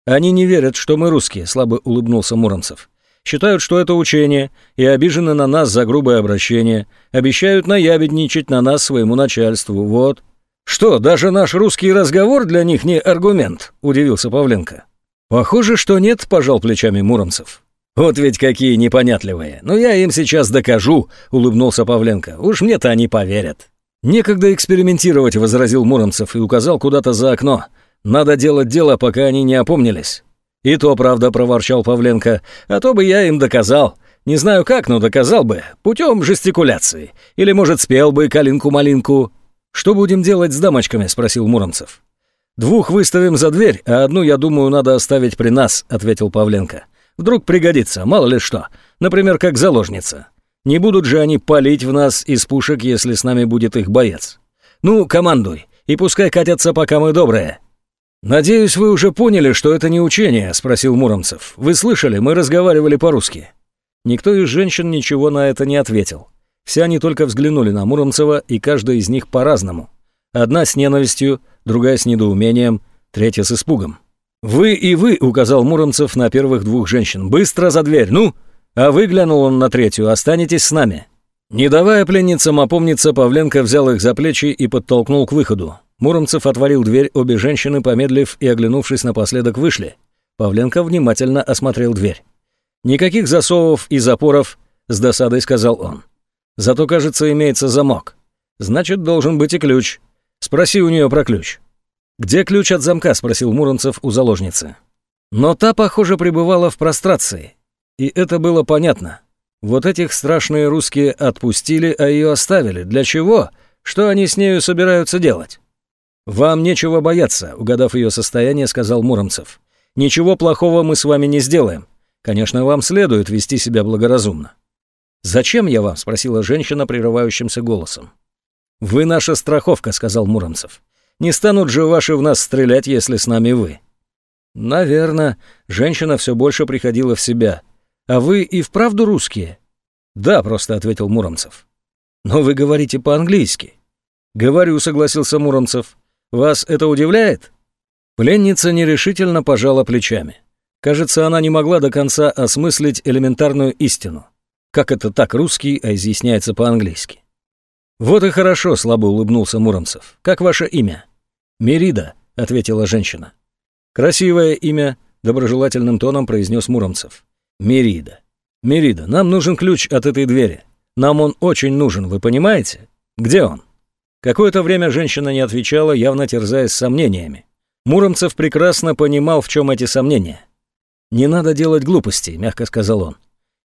A: «Они не верят, что мы русские», — слабо улыбнулся Муромцев. Считают, что это учение, и обижены на нас за грубое обращение. Обещают наябедничать на нас своему начальству. Вот. Что, даже наш русский разговор для них не аргумент? Удивился Павленко. Похоже, что нет, пожал плечами Муромцев. Вот ведь какие непонятливые. Но я им сейчас докажу, улыбнулся Павленко. Уж мне-то они поверят. Некогда экспериментировать, возразил Муромцев и указал куда-то за окно. Надо делать дело, пока они не опомнились. «И то правда», — проворчал Павленко, — «а то бы я им доказал. Не знаю как, но доказал бы. Путем жестикуляции. Или, может, спел бы калинку-малинку». «Что будем делать с дамочками?» — спросил Муромцев. «Двух выставим за дверь, а одну, я думаю, надо оставить при нас», — ответил Павленко. «Вдруг пригодится, мало ли что. Например, как заложница. Не будут же они палить в нас из пушек, если с нами будет их боец. Ну, командуй, и пускай катятся, пока мы добрые». «Надеюсь, вы уже поняли, что это не учение?» – спросил Муромцев. «Вы слышали, мы разговаривали по-русски». Никто из женщин ничего на это не ответил. Все они только взглянули на Муромцева, и каждая из них по-разному. Одна с ненавистью, другая с недоумением, третья с испугом. «Вы и вы», — указал Муромцев на первых двух женщин. «Быстро за дверь, ну!» А выглянул он на третью. «Останетесь с нами». Не давая пленницам опомниться, Павленко взял их за плечи и подтолкнул к выходу. Муромцев отворил дверь, обе женщины, помедлив и оглянувшись напоследок, вышли. Павленко внимательно осмотрел дверь. «Никаких засовов и запоров», — с досадой сказал он. «Зато, кажется, имеется замок. Значит, должен быть и ключ. Спроси у нее про ключ». «Где ключ от замка?» — спросил Муромцев у заложницы. Но та, похоже, пребывала в прострации. И это было понятно. Вот этих страшные русские отпустили, а ее оставили. Для чего? Что они с нею собираются делать? «Вам нечего бояться», — угадав ее состояние, сказал Муромцев. «Ничего плохого мы с вами не сделаем. Конечно, вам следует вести себя благоразумно». «Зачем я вам?» — спросила женщина прерывающимся голосом. «Вы наша страховка», — сказал Муромцев. «Не станут же ваши в нас стрелять, если с нами вы». «Наверное». Женщина все больше приходила в себя. «А вы и вправду русские?» «Да», — просто ответил Муромцев. «Но вы говорите по-английски». «Говорю», — согласился Муромцев. Вас это удивляет?» Пленница нерешительно пожала плечами. Кажется, она не могла до конца осмыслить элементарную истину. Как это так русский, а изъясняется по-английски? «Вот и хорошо», — слабо улыбнулся Муромцев. «Как ваше имя?» «Мерида», — ответила женщина. «Красивое имя», — доброжелательным тоном произнес Муромцев. «Мерида. Мерида, нам нужен ключ от этой двери. Нам он очень нужен, вы понимаете? Где он?» Какое-то время женщина не отвечала, явно терзаясь сомнениями. Муромцев прекрасно понимал, в чем эти сомнения. «Не надо делать глупостей», — мягко сказал он.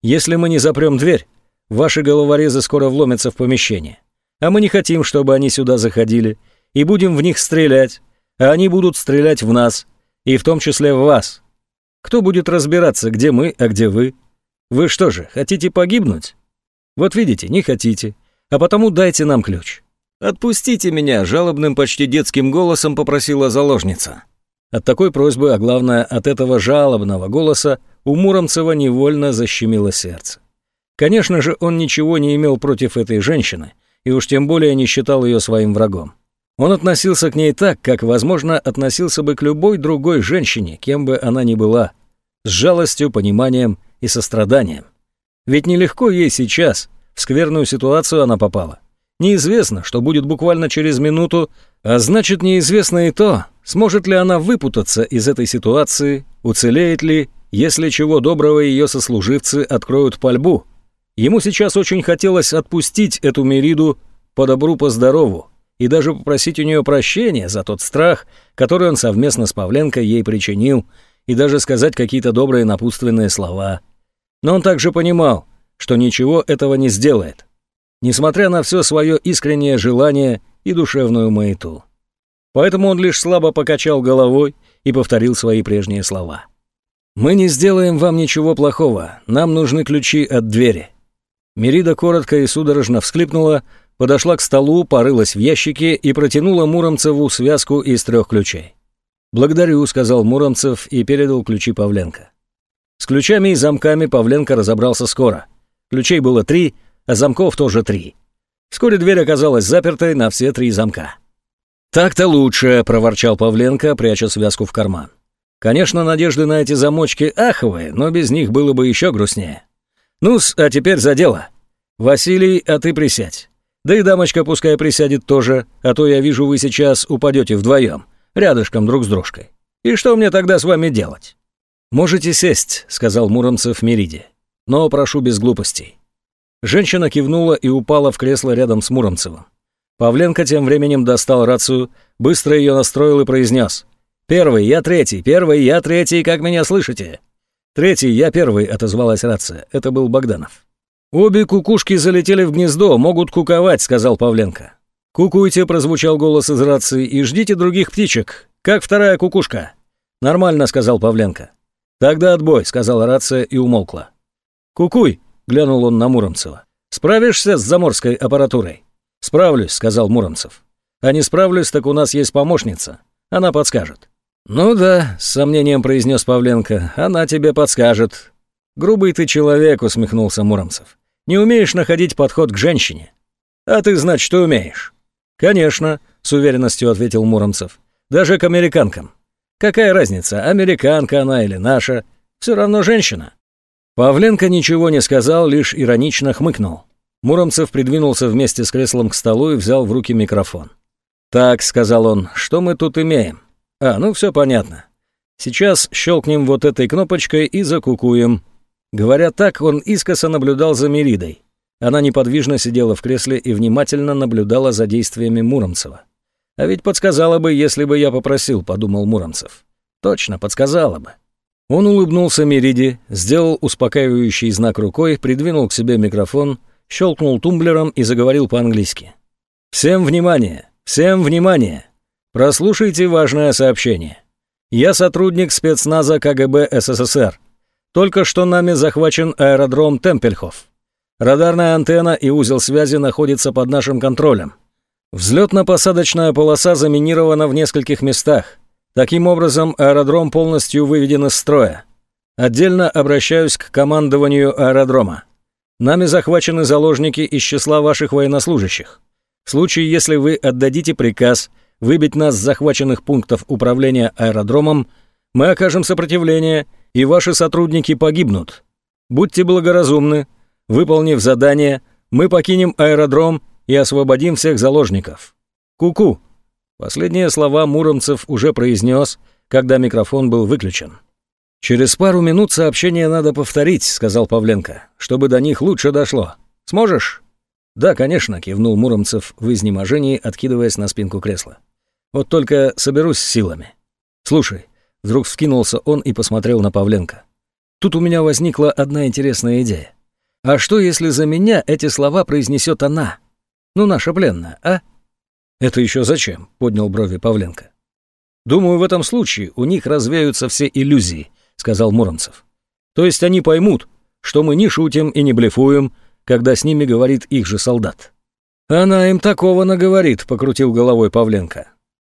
A: «Если мы не запрем дверь, ваши головорезы скоро вломятся в помещение. А мы не хотим, чтобы они сюда заходили, и будем в них стрелять, а они будут стрелять в нас, и в том числе в вас. Кто будет разбираться, где мы, а где вы? Вы что же, хотите погибнуть? Вот видите, не хотите, а потому дайте нам ключ». «Отпустите меня!» – жалобным, почти детским голосом попросила заложница. От такой просьбы, а главное, от этого жалобного голоса, у Муромцева невольно защемило сердце. Конечно же, он ничего не имел против этой женщины, и уж тем более не считал ее своим врагом. Он относился к ней так, как, возможно, относился бы к любой другой женщине, кем бы она ни была, с жалостью, пониманием и состраданием. Ведь нелегко ей сейчас, в скверную ситуацию она попала. Неизвестно, что будет буквально через минуту, а значит неизвестно и то, сможет ли она выпутаться из этой ситуации, уцелеет ли, если чего доброго ее сослуживцы откроют пальбу. Ему сейчас очень хотелось отпустить эту Мериду по добру, по здорову, и даже попросить у нее прощения за тот страх, который он совместно с Павленко ей причинил, и даже сказать какие-то добрые напутственные слова. Но он также понимал, что ничего этого не сделает несмотря на все свое искреннее желание и душевную маяту. Поэтому он лишь слабо покачал головой и повторил свои прежние слова. «Мы не сделаем вам ничего плохого, нам нужны ключи от двери». Мерида коротко и судорожно всклипнула, подошла к столу, порылась в ящике и протянула Муромцеву связку из трех ключей. «Благодарю», — сказал Муромцев и передал ключи Павленко. С ключами и замками Павленко разобрался скоро. Ключей было три, а замков тоже три. Вскоре дверь оказалась запертой на все три замка. «Так-то лучше», — проворчал Павленко, пряча связку в карман. Конечно, надежды на эти замочки аховые, но без них было бы еще грустнее. Ну-с, а теперь за дело. Василий, а ты присядь. Да и дамочка пускай присядет тоже, а то я вижу, вы сейчас упадете вдвоем, рядышком друг с дружкой. И что мне тогда с вами делать? Можете сесть, сказал Муромцев Мериде. Но прошу без глупостей. Женщина кивнула и упала в кресло рядом с Муромцевым. Павленко тем временем достал рацию, быстро ее настроил и произнес. «Первый, я третий, первый, я третий, как меня слышите?» «Третий, я первый», — отозвалась рация. Это был Богданов. «Обе кукушки залетели в гнездо, могут куковать», — сказал Павленко. «Кукуйте», — прозвучал голос из рации, — «и ждите других птичек, как вторая кукушка». «Нормально», — сказал Павленко. «Тогда отбой», — сказала рация и умолкла. «Кукуй», — глянул он на Муромцева. «Справишься с заморской аппаратурой?» «Справлюсь», — сказал Муромцев. «А не справлюсь, так у нас есть помощница. Она подскажет». «Ну да», — с сомнением произнес Павленко, — «она тебе подскажет». «Грубый ты человек», — усмехнулся Муромцев. «Не умеешь находить подход к женщине». «А ты, значит, умеешь?» «Конечно», — с уверенностью ответил Муромцев. «Даже к американкам. Какая разница, американка она или наша? Все равно женщина». Павленко ничего не сказал, лишь иронично хмыкнул. Муромцев придвинулся вместе с креслом к столу и взял в руки микрофон. «Так», — сказал он, — «что мы тут имеем?» «А, ну все понятно. Сейчас щелкнем вот этой кнопочкой и закукуем». Говоря так, он искоса наблюдал за Меридой. Она неподвижно сидела в кресле и внимательно наблюдала за действиями Муромцева. «А ведь подсказала бы, если бы я попросил», — подумал Муромцев. «Точно, подсказала бы». Он улыбнулся Мериде, сделал успокаивающий знак рукой, придвинул к себе микрофон — щелкнул тумблером и заговорил по-английски. «Всем внимание! Всем внимание! Прослушайте важное сообщение. Я сотрудник спецназа КГБ СССР. Только что нами захвачен аэродром Темпельхоф. Радарная антенна и узел связи находятся под нашим контролем. Взлетно-посадочная полоса заминирована в нескольких местах. Таким образом, аэродром полностью выведен из строя. Отдельно обращаюсь к командованию аэродрома. Нами захвачены заложники из числа ваших военнослужащих. В случае, если вы отдадите приказ выбить нас с захваченных пунктов управления аэродромом, мы окажем сопротивление, и ваши сотрудники погибнут. Будьте благоразумны. Выполнив задание, мы покинем аэродром и освободим всех заложников. Ку-ку. Последние слова Муромцев уже произнес, когда микрофон был выключен. «Через пару минут сообщение надо повторить», — сказал Павленко, «чтобы до них лучше дошло. Сможешь?» «Да, конечно», — кивнул Муромцев в изнеможении, откидываясь на спинку кресла. «Вот только соберусь с силами». «Слушай», — вдруг вскинулся он и посмотрел на Павленко. «Тут у меня возникла одна интересная идея. А что, если за меня эти слова произнесет она? Ну, наша пленная, а?» «Это еще зачем?» — поднял брови Павленко. «Думаю, в этом случае у них развеются все иллюзии», сказал Муромцев. То есть они поймут, что мы не шутим и не блефуем, когда с ними говорит их же солдат. Она им такого наговорит, покрутил головой Павленко.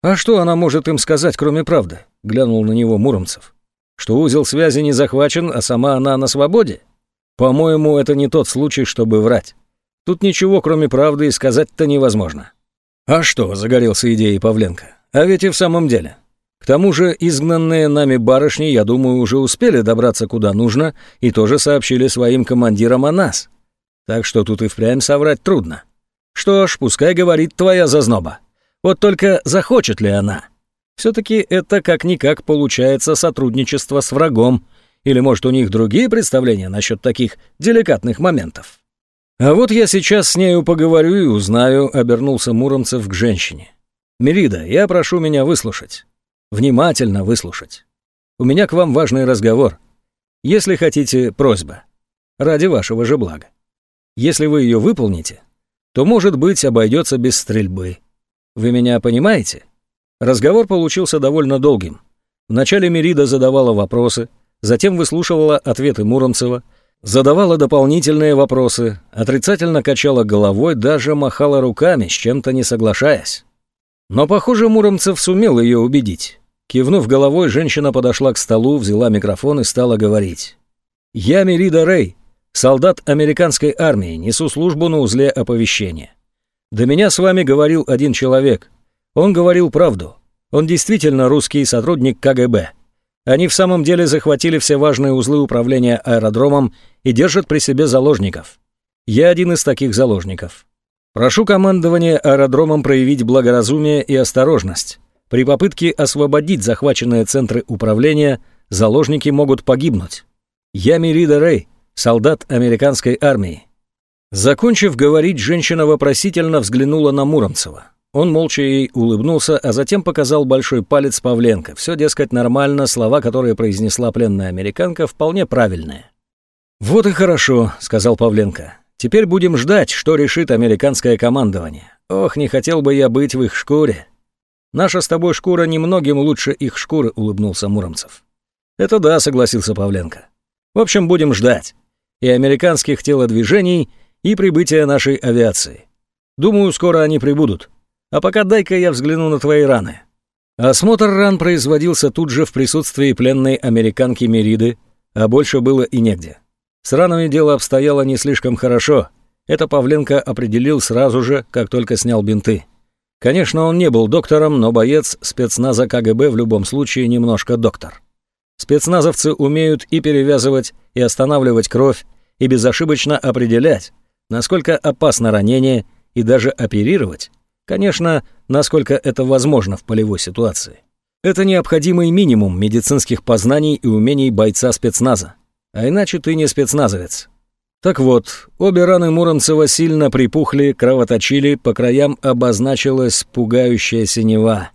A: А что она может им сказать, кроме правды? глянул на него Муромцев. Что узел связи не захвачен, а сама она на свободе? По-моему, это не тот случай, чтобы врать. Тут ничего, кроме правды, и сказать-то невозможно. А что, загорелся идеей Павленко. А ведь и в самом деле. К тому же изгнанные нами барышни, я думаю, уже успели добраться куда нужно и тоже сообщили своим командирам о нас. Так что тут и впрямь соврать трудно. Что ж, пускай говорит твоя зазноба. Вот только захочет ли она? Все-таки это как-никак получается сотрудничество с врагом. Или, может, у них другие представления насчет таких деликатных моментов? А вот я сейчас с нею поговорю и узнаю, обернулся Муромцев к женщине. Мерида, я прошу меня выслушать внимательно выслушать. У меня к вам важный разговор. Если хотите, просьба. Ради вашего же блага. Если вы ее выполните, то, может быть, обойдется без стрельбы. Вы меня понимаете? Разговор получился довольно долгим. Вначале Мерида задавала вопросы, затем выслушивала ответы Муромцева, задавала дополнительные вопросы, отрицательно качала головой, даже махала руками, с чем-то не соглашаясь. Но, похоже, Муромцев сумел ее убедить. Кивнув головой, женщина подошла к столу, взяла микрофон и стала говорить. «Я Мерида Рэй, солдат американской армии, несу службу на узле оповещения. До меня с вами говорил один человек. Он говорил правду. Он действительно русский сотрудник КГБ. Они в самом деле захватили все важные узлы управления аэродромом и держат при себе заложников. Я один из таких заложников. Прошу командование аэродромом проявить благоразумие и осторожность. При попытке освободить захваченные центры управления заложники могут погибнуть. Я Мирида Рэй, солдат американской армии. Закончив говорить, женщина вопросительно взглянула на Муромцева. Он молча ей улыбнулся, а затем показал большой палец Павленко. Все, дескать, нормально, слова, которые произнесла пленная американка, вполне правильные. «Вот и хорошо», — сказал Павленко. «Теперь будем ждать, что решит американское командование. Ох, не хотел бы я быть в их шкуре». «Наша с тобой шкура немногим лучше их шкуры», — улыбнулся Муромцев. «Это да», — согласился Павленко. «В общем, будем ждать. И американских телодвижений, и прибытия нашей авиации. Думаю, скоро они прибудут. А пока дай-ка я взгляну на твои раны». Осмотр ран производился тут же в присутствии пленной американки Мериды, а больше было и негде. С ранами дело обстояло не слишком хорошо. Это Павленко определил сразу же, как только снял бинты. Конечно, он не был доктором, но боец спецназа КГБ в любом случае немножко доктор. Спецназовцы умеют и перевязывать, и останавливать кровь, и безошибочно определять, насколько опасно ранение, и даже оперировать. Конечно, насколько это возможно в полевой ситуации. Это необходимый минимум медицинских познаний и умений бойца спецназа. А иначе ты не спецназовец. Так вот, обе раны Муромцева сильно припухли, кровоточили, по краям обозначилась пугающая синева.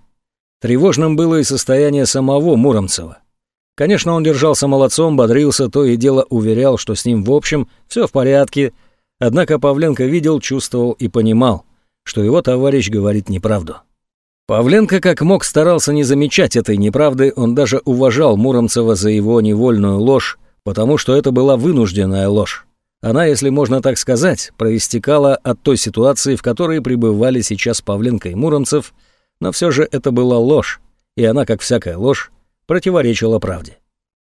A: Тревожным было и состояние самого Муромцева. Конечно, он держался молодцом, бодрился, то и дело уверял, что с ним в общем все в порядке, однако Павленко видел, чувствовал и понимал, что его товарищ говорит неправду. Павленко как мог старался не замечать этой неправды, он даже уважал Муромцева за его невольную ложь, потому что это была вынужденная ложь. Она, если можно так сказать, проистекала от той ситуации, в которой пребывали сейчас Павленко и Муромцев, но все же это была ложь, и она, как всякая ложь, противоречила правде.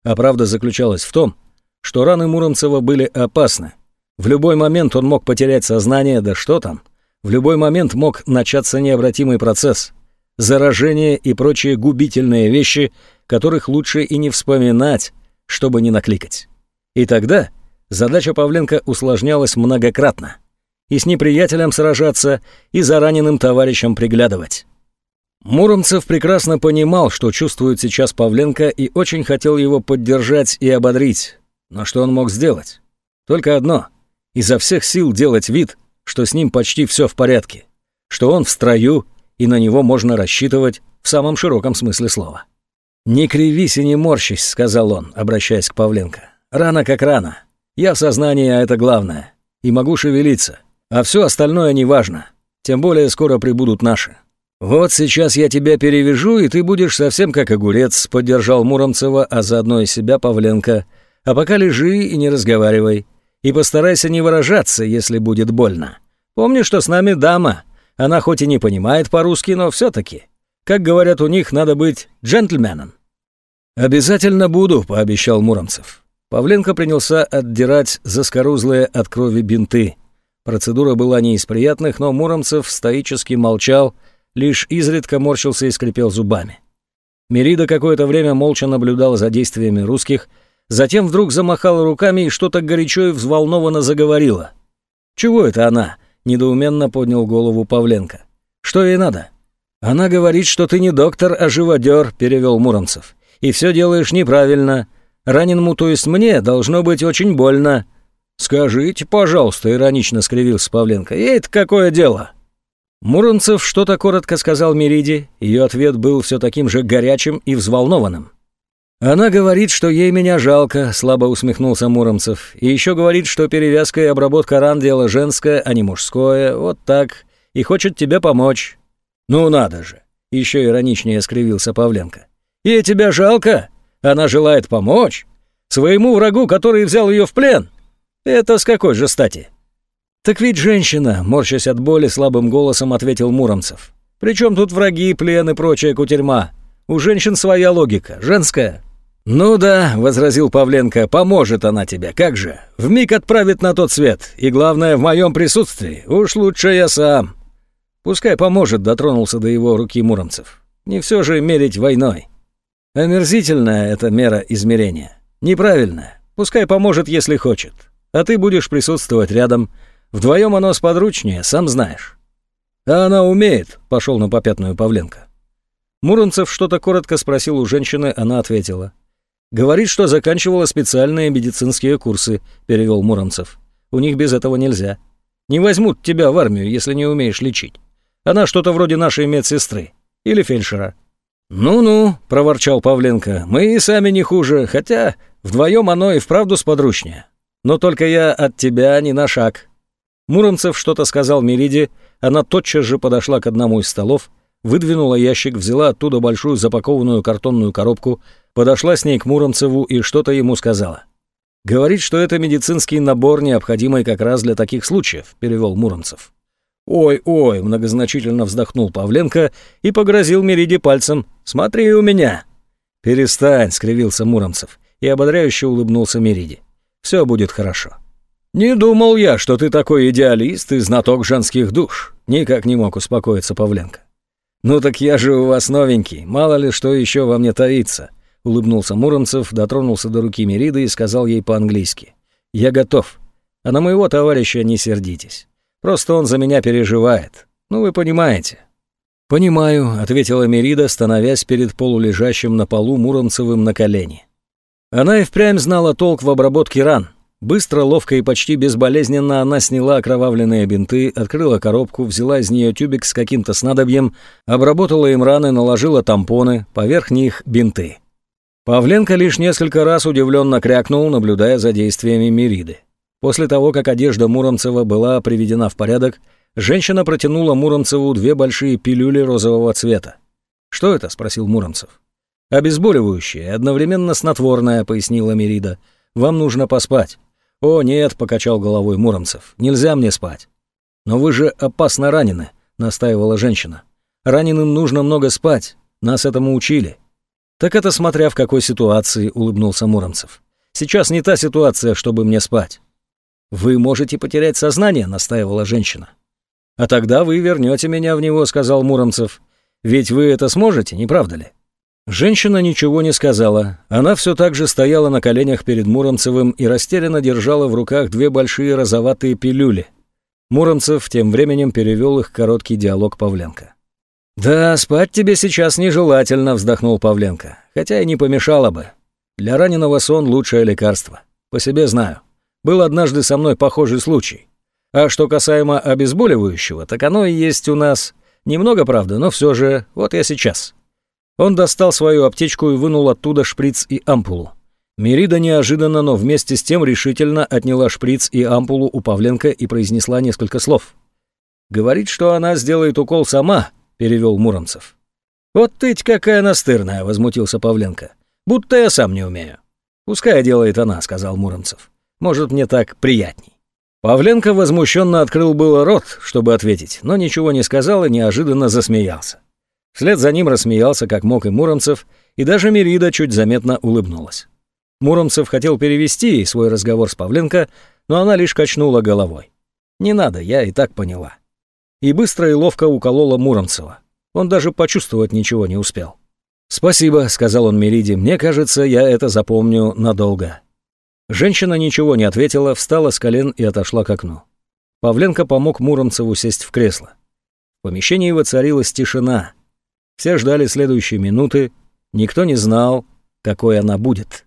A: А правда заключалась в том, что раны Муромцева были опасны. В любой момент он мог потерять сознание, да что там, в любой момент мог начаться необратимый процесс, заражение и прочие губительные вещи, которых лучше и не вспоминать, чтобы не накликать. И тогда задача Павленко усложнялась многократно. И с неприятелем сражаться, и за раненым товарищем приглядывать. Муромцев прекрасно понимал, что чувствует сейчас Павленко, и очень хотел его поддержать и ободрить. Но что он мог сделать? Только одно — изо всех сил делать вид, что с ним почти все в порядке, что он в строю, и на него можно рассчитывать в самом широком смысле слова. «Не кривись и не морщись», — сказал он, обращаясь к Павленко. «Рано как рано. Я в сознании, а это главное. И могу шевелиться. А все остальное неважно. Тем более скоро прибудут наши». «Вот сейчас я тебя перевяжу, и ты будешь совсем как огурец», — поддержал Муромцева, а заодно и себя Павленко. «А пока лежи и не разговаривай. И постарайся не выражаться, если будет больно. Помни, что с нами дама. Она хоть и не понимает по-русски, но все-таки. Как говорят у них, надо быть джентльменом». «Обязательно буду», — пообещал Муромцев. Павленко принялся отдирать заскорузлые от крови бинты. Процедура была не из приятных, но Муромцев стоически молчал, лишь изредка морщился и скрипел зубами. Мерида какое-то время молча наблюдала за действиями русских, затем вдруг замахала руками и что-то горячо и взволнованно заговорила. «Чего это она?» — недоуменно поднял голову Павленко. «Что ей надо?» «Она говорит, что ты не доктор, а живодер», — перевел Муромцев. «И все делаешь неправильно. Раненому, то есть мне, должно быть очень больно». «Скажите, пожалуйста», — иронично скривился Павленко. «Ей-то какое дело?» Муромцев что-то коротко сказал Мериде, ее ответ был все таким же горячим и взволнованным. «Она говорит, что ей меня жалко», — слабо усмехнулся Муромцев. «И еще говорит, что перевязка и обработка ран — дело женское, а не мужское, вот так, и хочет тебе помочь». «Ну надо же!» — еще ироничнее скривился Павленко. «Ей тебя жалко? Она желает помочь? Своему врагу, который взял ее в плен? Это с какой же стати?» «Так ведь женщина», — морщась от боли, слабым голосом ответил Муромцев. «При чем тут враги, плен и прочая кутерьма? У женщин своя логика, женская». «Ну да», — возразил Павленко, — «поможет она тебе, как же? Вмиг отправит на тот свет, и главное, в моем присутствии. Уж лучше я сам». «Пускай поможет», — дотронулся до его руки Муромцев. «Не все же мерить войной». Омерзительная эта мера измерения. Неправильная. Пускай поможет, если хочет. А ты будешь присутствовать рядом. Вдвоем оно сподручнее, сам знаешь. А она умеет, пошел на попятную Павленко. Муромцев что-то коротко спросил у женщины, она ответила. «Говорит, что заканчивала специальные медицинские курсы», — перевел Муромцев. «У них без этого нельзя. Не возьмут тебя в армию, если не умеешь лечить. Она что-то вроде нашей медсестры. Или фельдшера». «Ну-ну», — проворчал Павленко, — «мы и сами не хуже, хотя вдвоем оно и вправду сподручнее. Но только я от тебя не на шаг». Муромцев что-то сказал Мериде, она тотчас же подошла к одному из столов, выдвинула ящик, взяла оттуда большую запакованную картонную коробку, подошла с ней к Муромцеву и что-то ему сказала. «Говорит, что это медицинский набор, необходимый как раз для таких случаев», — перевел Муромцев. «Ой-ой», — многозначительно вздохнул Павленко и погрозил Мериде пальцем. «Смотри у меня». «Перестань», — скривился Муромцев и ободряюще улыбнулся Мериде. «Все будет хорошо». «Не думал я, что ты такой идеалист и знаток женских душ», — никак не мог успокоиться Павленко. «Ну так я же у вас новенький, мало ли что еще во мне таится», — улыбнулся Муромцев, дотронулся до руки Мериды и сказал ей по-английски. «Я готов. А на моего товарища не сердитесь. Просто он за меня переживает. Ну, вы понимаете». «Понимаю», — ответила Мерида, становясь перед полулежащим на полу Муромцевым на колени. Она и впрямь знала толк в обработке ран. Быстро, ловко и почти безболезненно она сняла окровавленные бинты, открыла коробку, взяла из нее тюбик с каким-то снадобьем, обработала им раны, наложила тампоны, поверх них бинты. Павленко лишь несколько раз удивленно крякнул, наблюдая за действиями Мириды. После того, как одежда Муромцева была приведена в порядок, женщина протянула Муромцеву две большие пилюли розового цвета. «Что это?» — спросил Муромцев. «Обезболивающее, одновременно снотворное», — пояснила Мирида. «Вам нужно поспать». «О, нет», — покачал головой Муромцев, — «нельзя мне спать». «Но вы же опасно ранены», — настаивала женщина. «Раненым нужно много спать, нас этому учили». «Так это смотря в какой ситуации», — улыбнулся Муромцев. «Сейчас не та ситуация, чтобы мне спать». «Вы можете потерять сознание», — настаивала женщина. «А тогда вы вернете меня в него», — сказал Муромцев. «Ведь вы это сможете, не правда ли?» Женщина ничего не сказала. Она все так же стояла на коленях перед Муромцевым и растерянно держала в руках две большие розоватые пилюли. Муромцев тем временем перевел их короткий диалог Павленко. «Да, спать тебе сейчас нежелательно», — вздохнул Павленко. «Хотя и не помешало бы. Для раненого сон — лучшее лекарство. По себе знаю. Был однажды со мной похожий случай. А что касаемо обезболивающего, так оно и есть у нас. Немного, правда, но все же, вот я сейчас». Он достал свою аптечку и вынул оттуда шприц и ампулу. Мерида неожиданно, но вместе с тем решительно отняла шприц и ампулу у Павленко и произнесла несколько слов. «Говорит, что она сделает укол сама», перевел Муромцев. «Вот ты какая настырная!» — возмутился Павленко. «Будто я сам не умею». «Пускай делает она», — сказал Муромцев. «Может, мне так приятней». Павленко возмущенно открыл было рот, чтобы ответить, но ничего не сказал и неожиданно засмеялся. Вслед за ним рассмеялся, как мог и Муромцев, и даже Мерида чуть заметно улыбнулась. Муромцев хотел перевести ей свой разговор с Павленко, но она лишь качнула головой. «Не надо, я и так поняла» и быстро и ловко уколола Муромцева. Он даже почувствовать ничего не успел. «Спасибо», — сказал он Мериде, — «мне кажется, я это запомню надолго». Женщина ничего не ответила, встала с колен и отошла к окну. Павленко помог Муромцеву сесть в кресло. В помещении воцарилась тишина. Все ждали следующей минуты, никто не знал, какой она будет.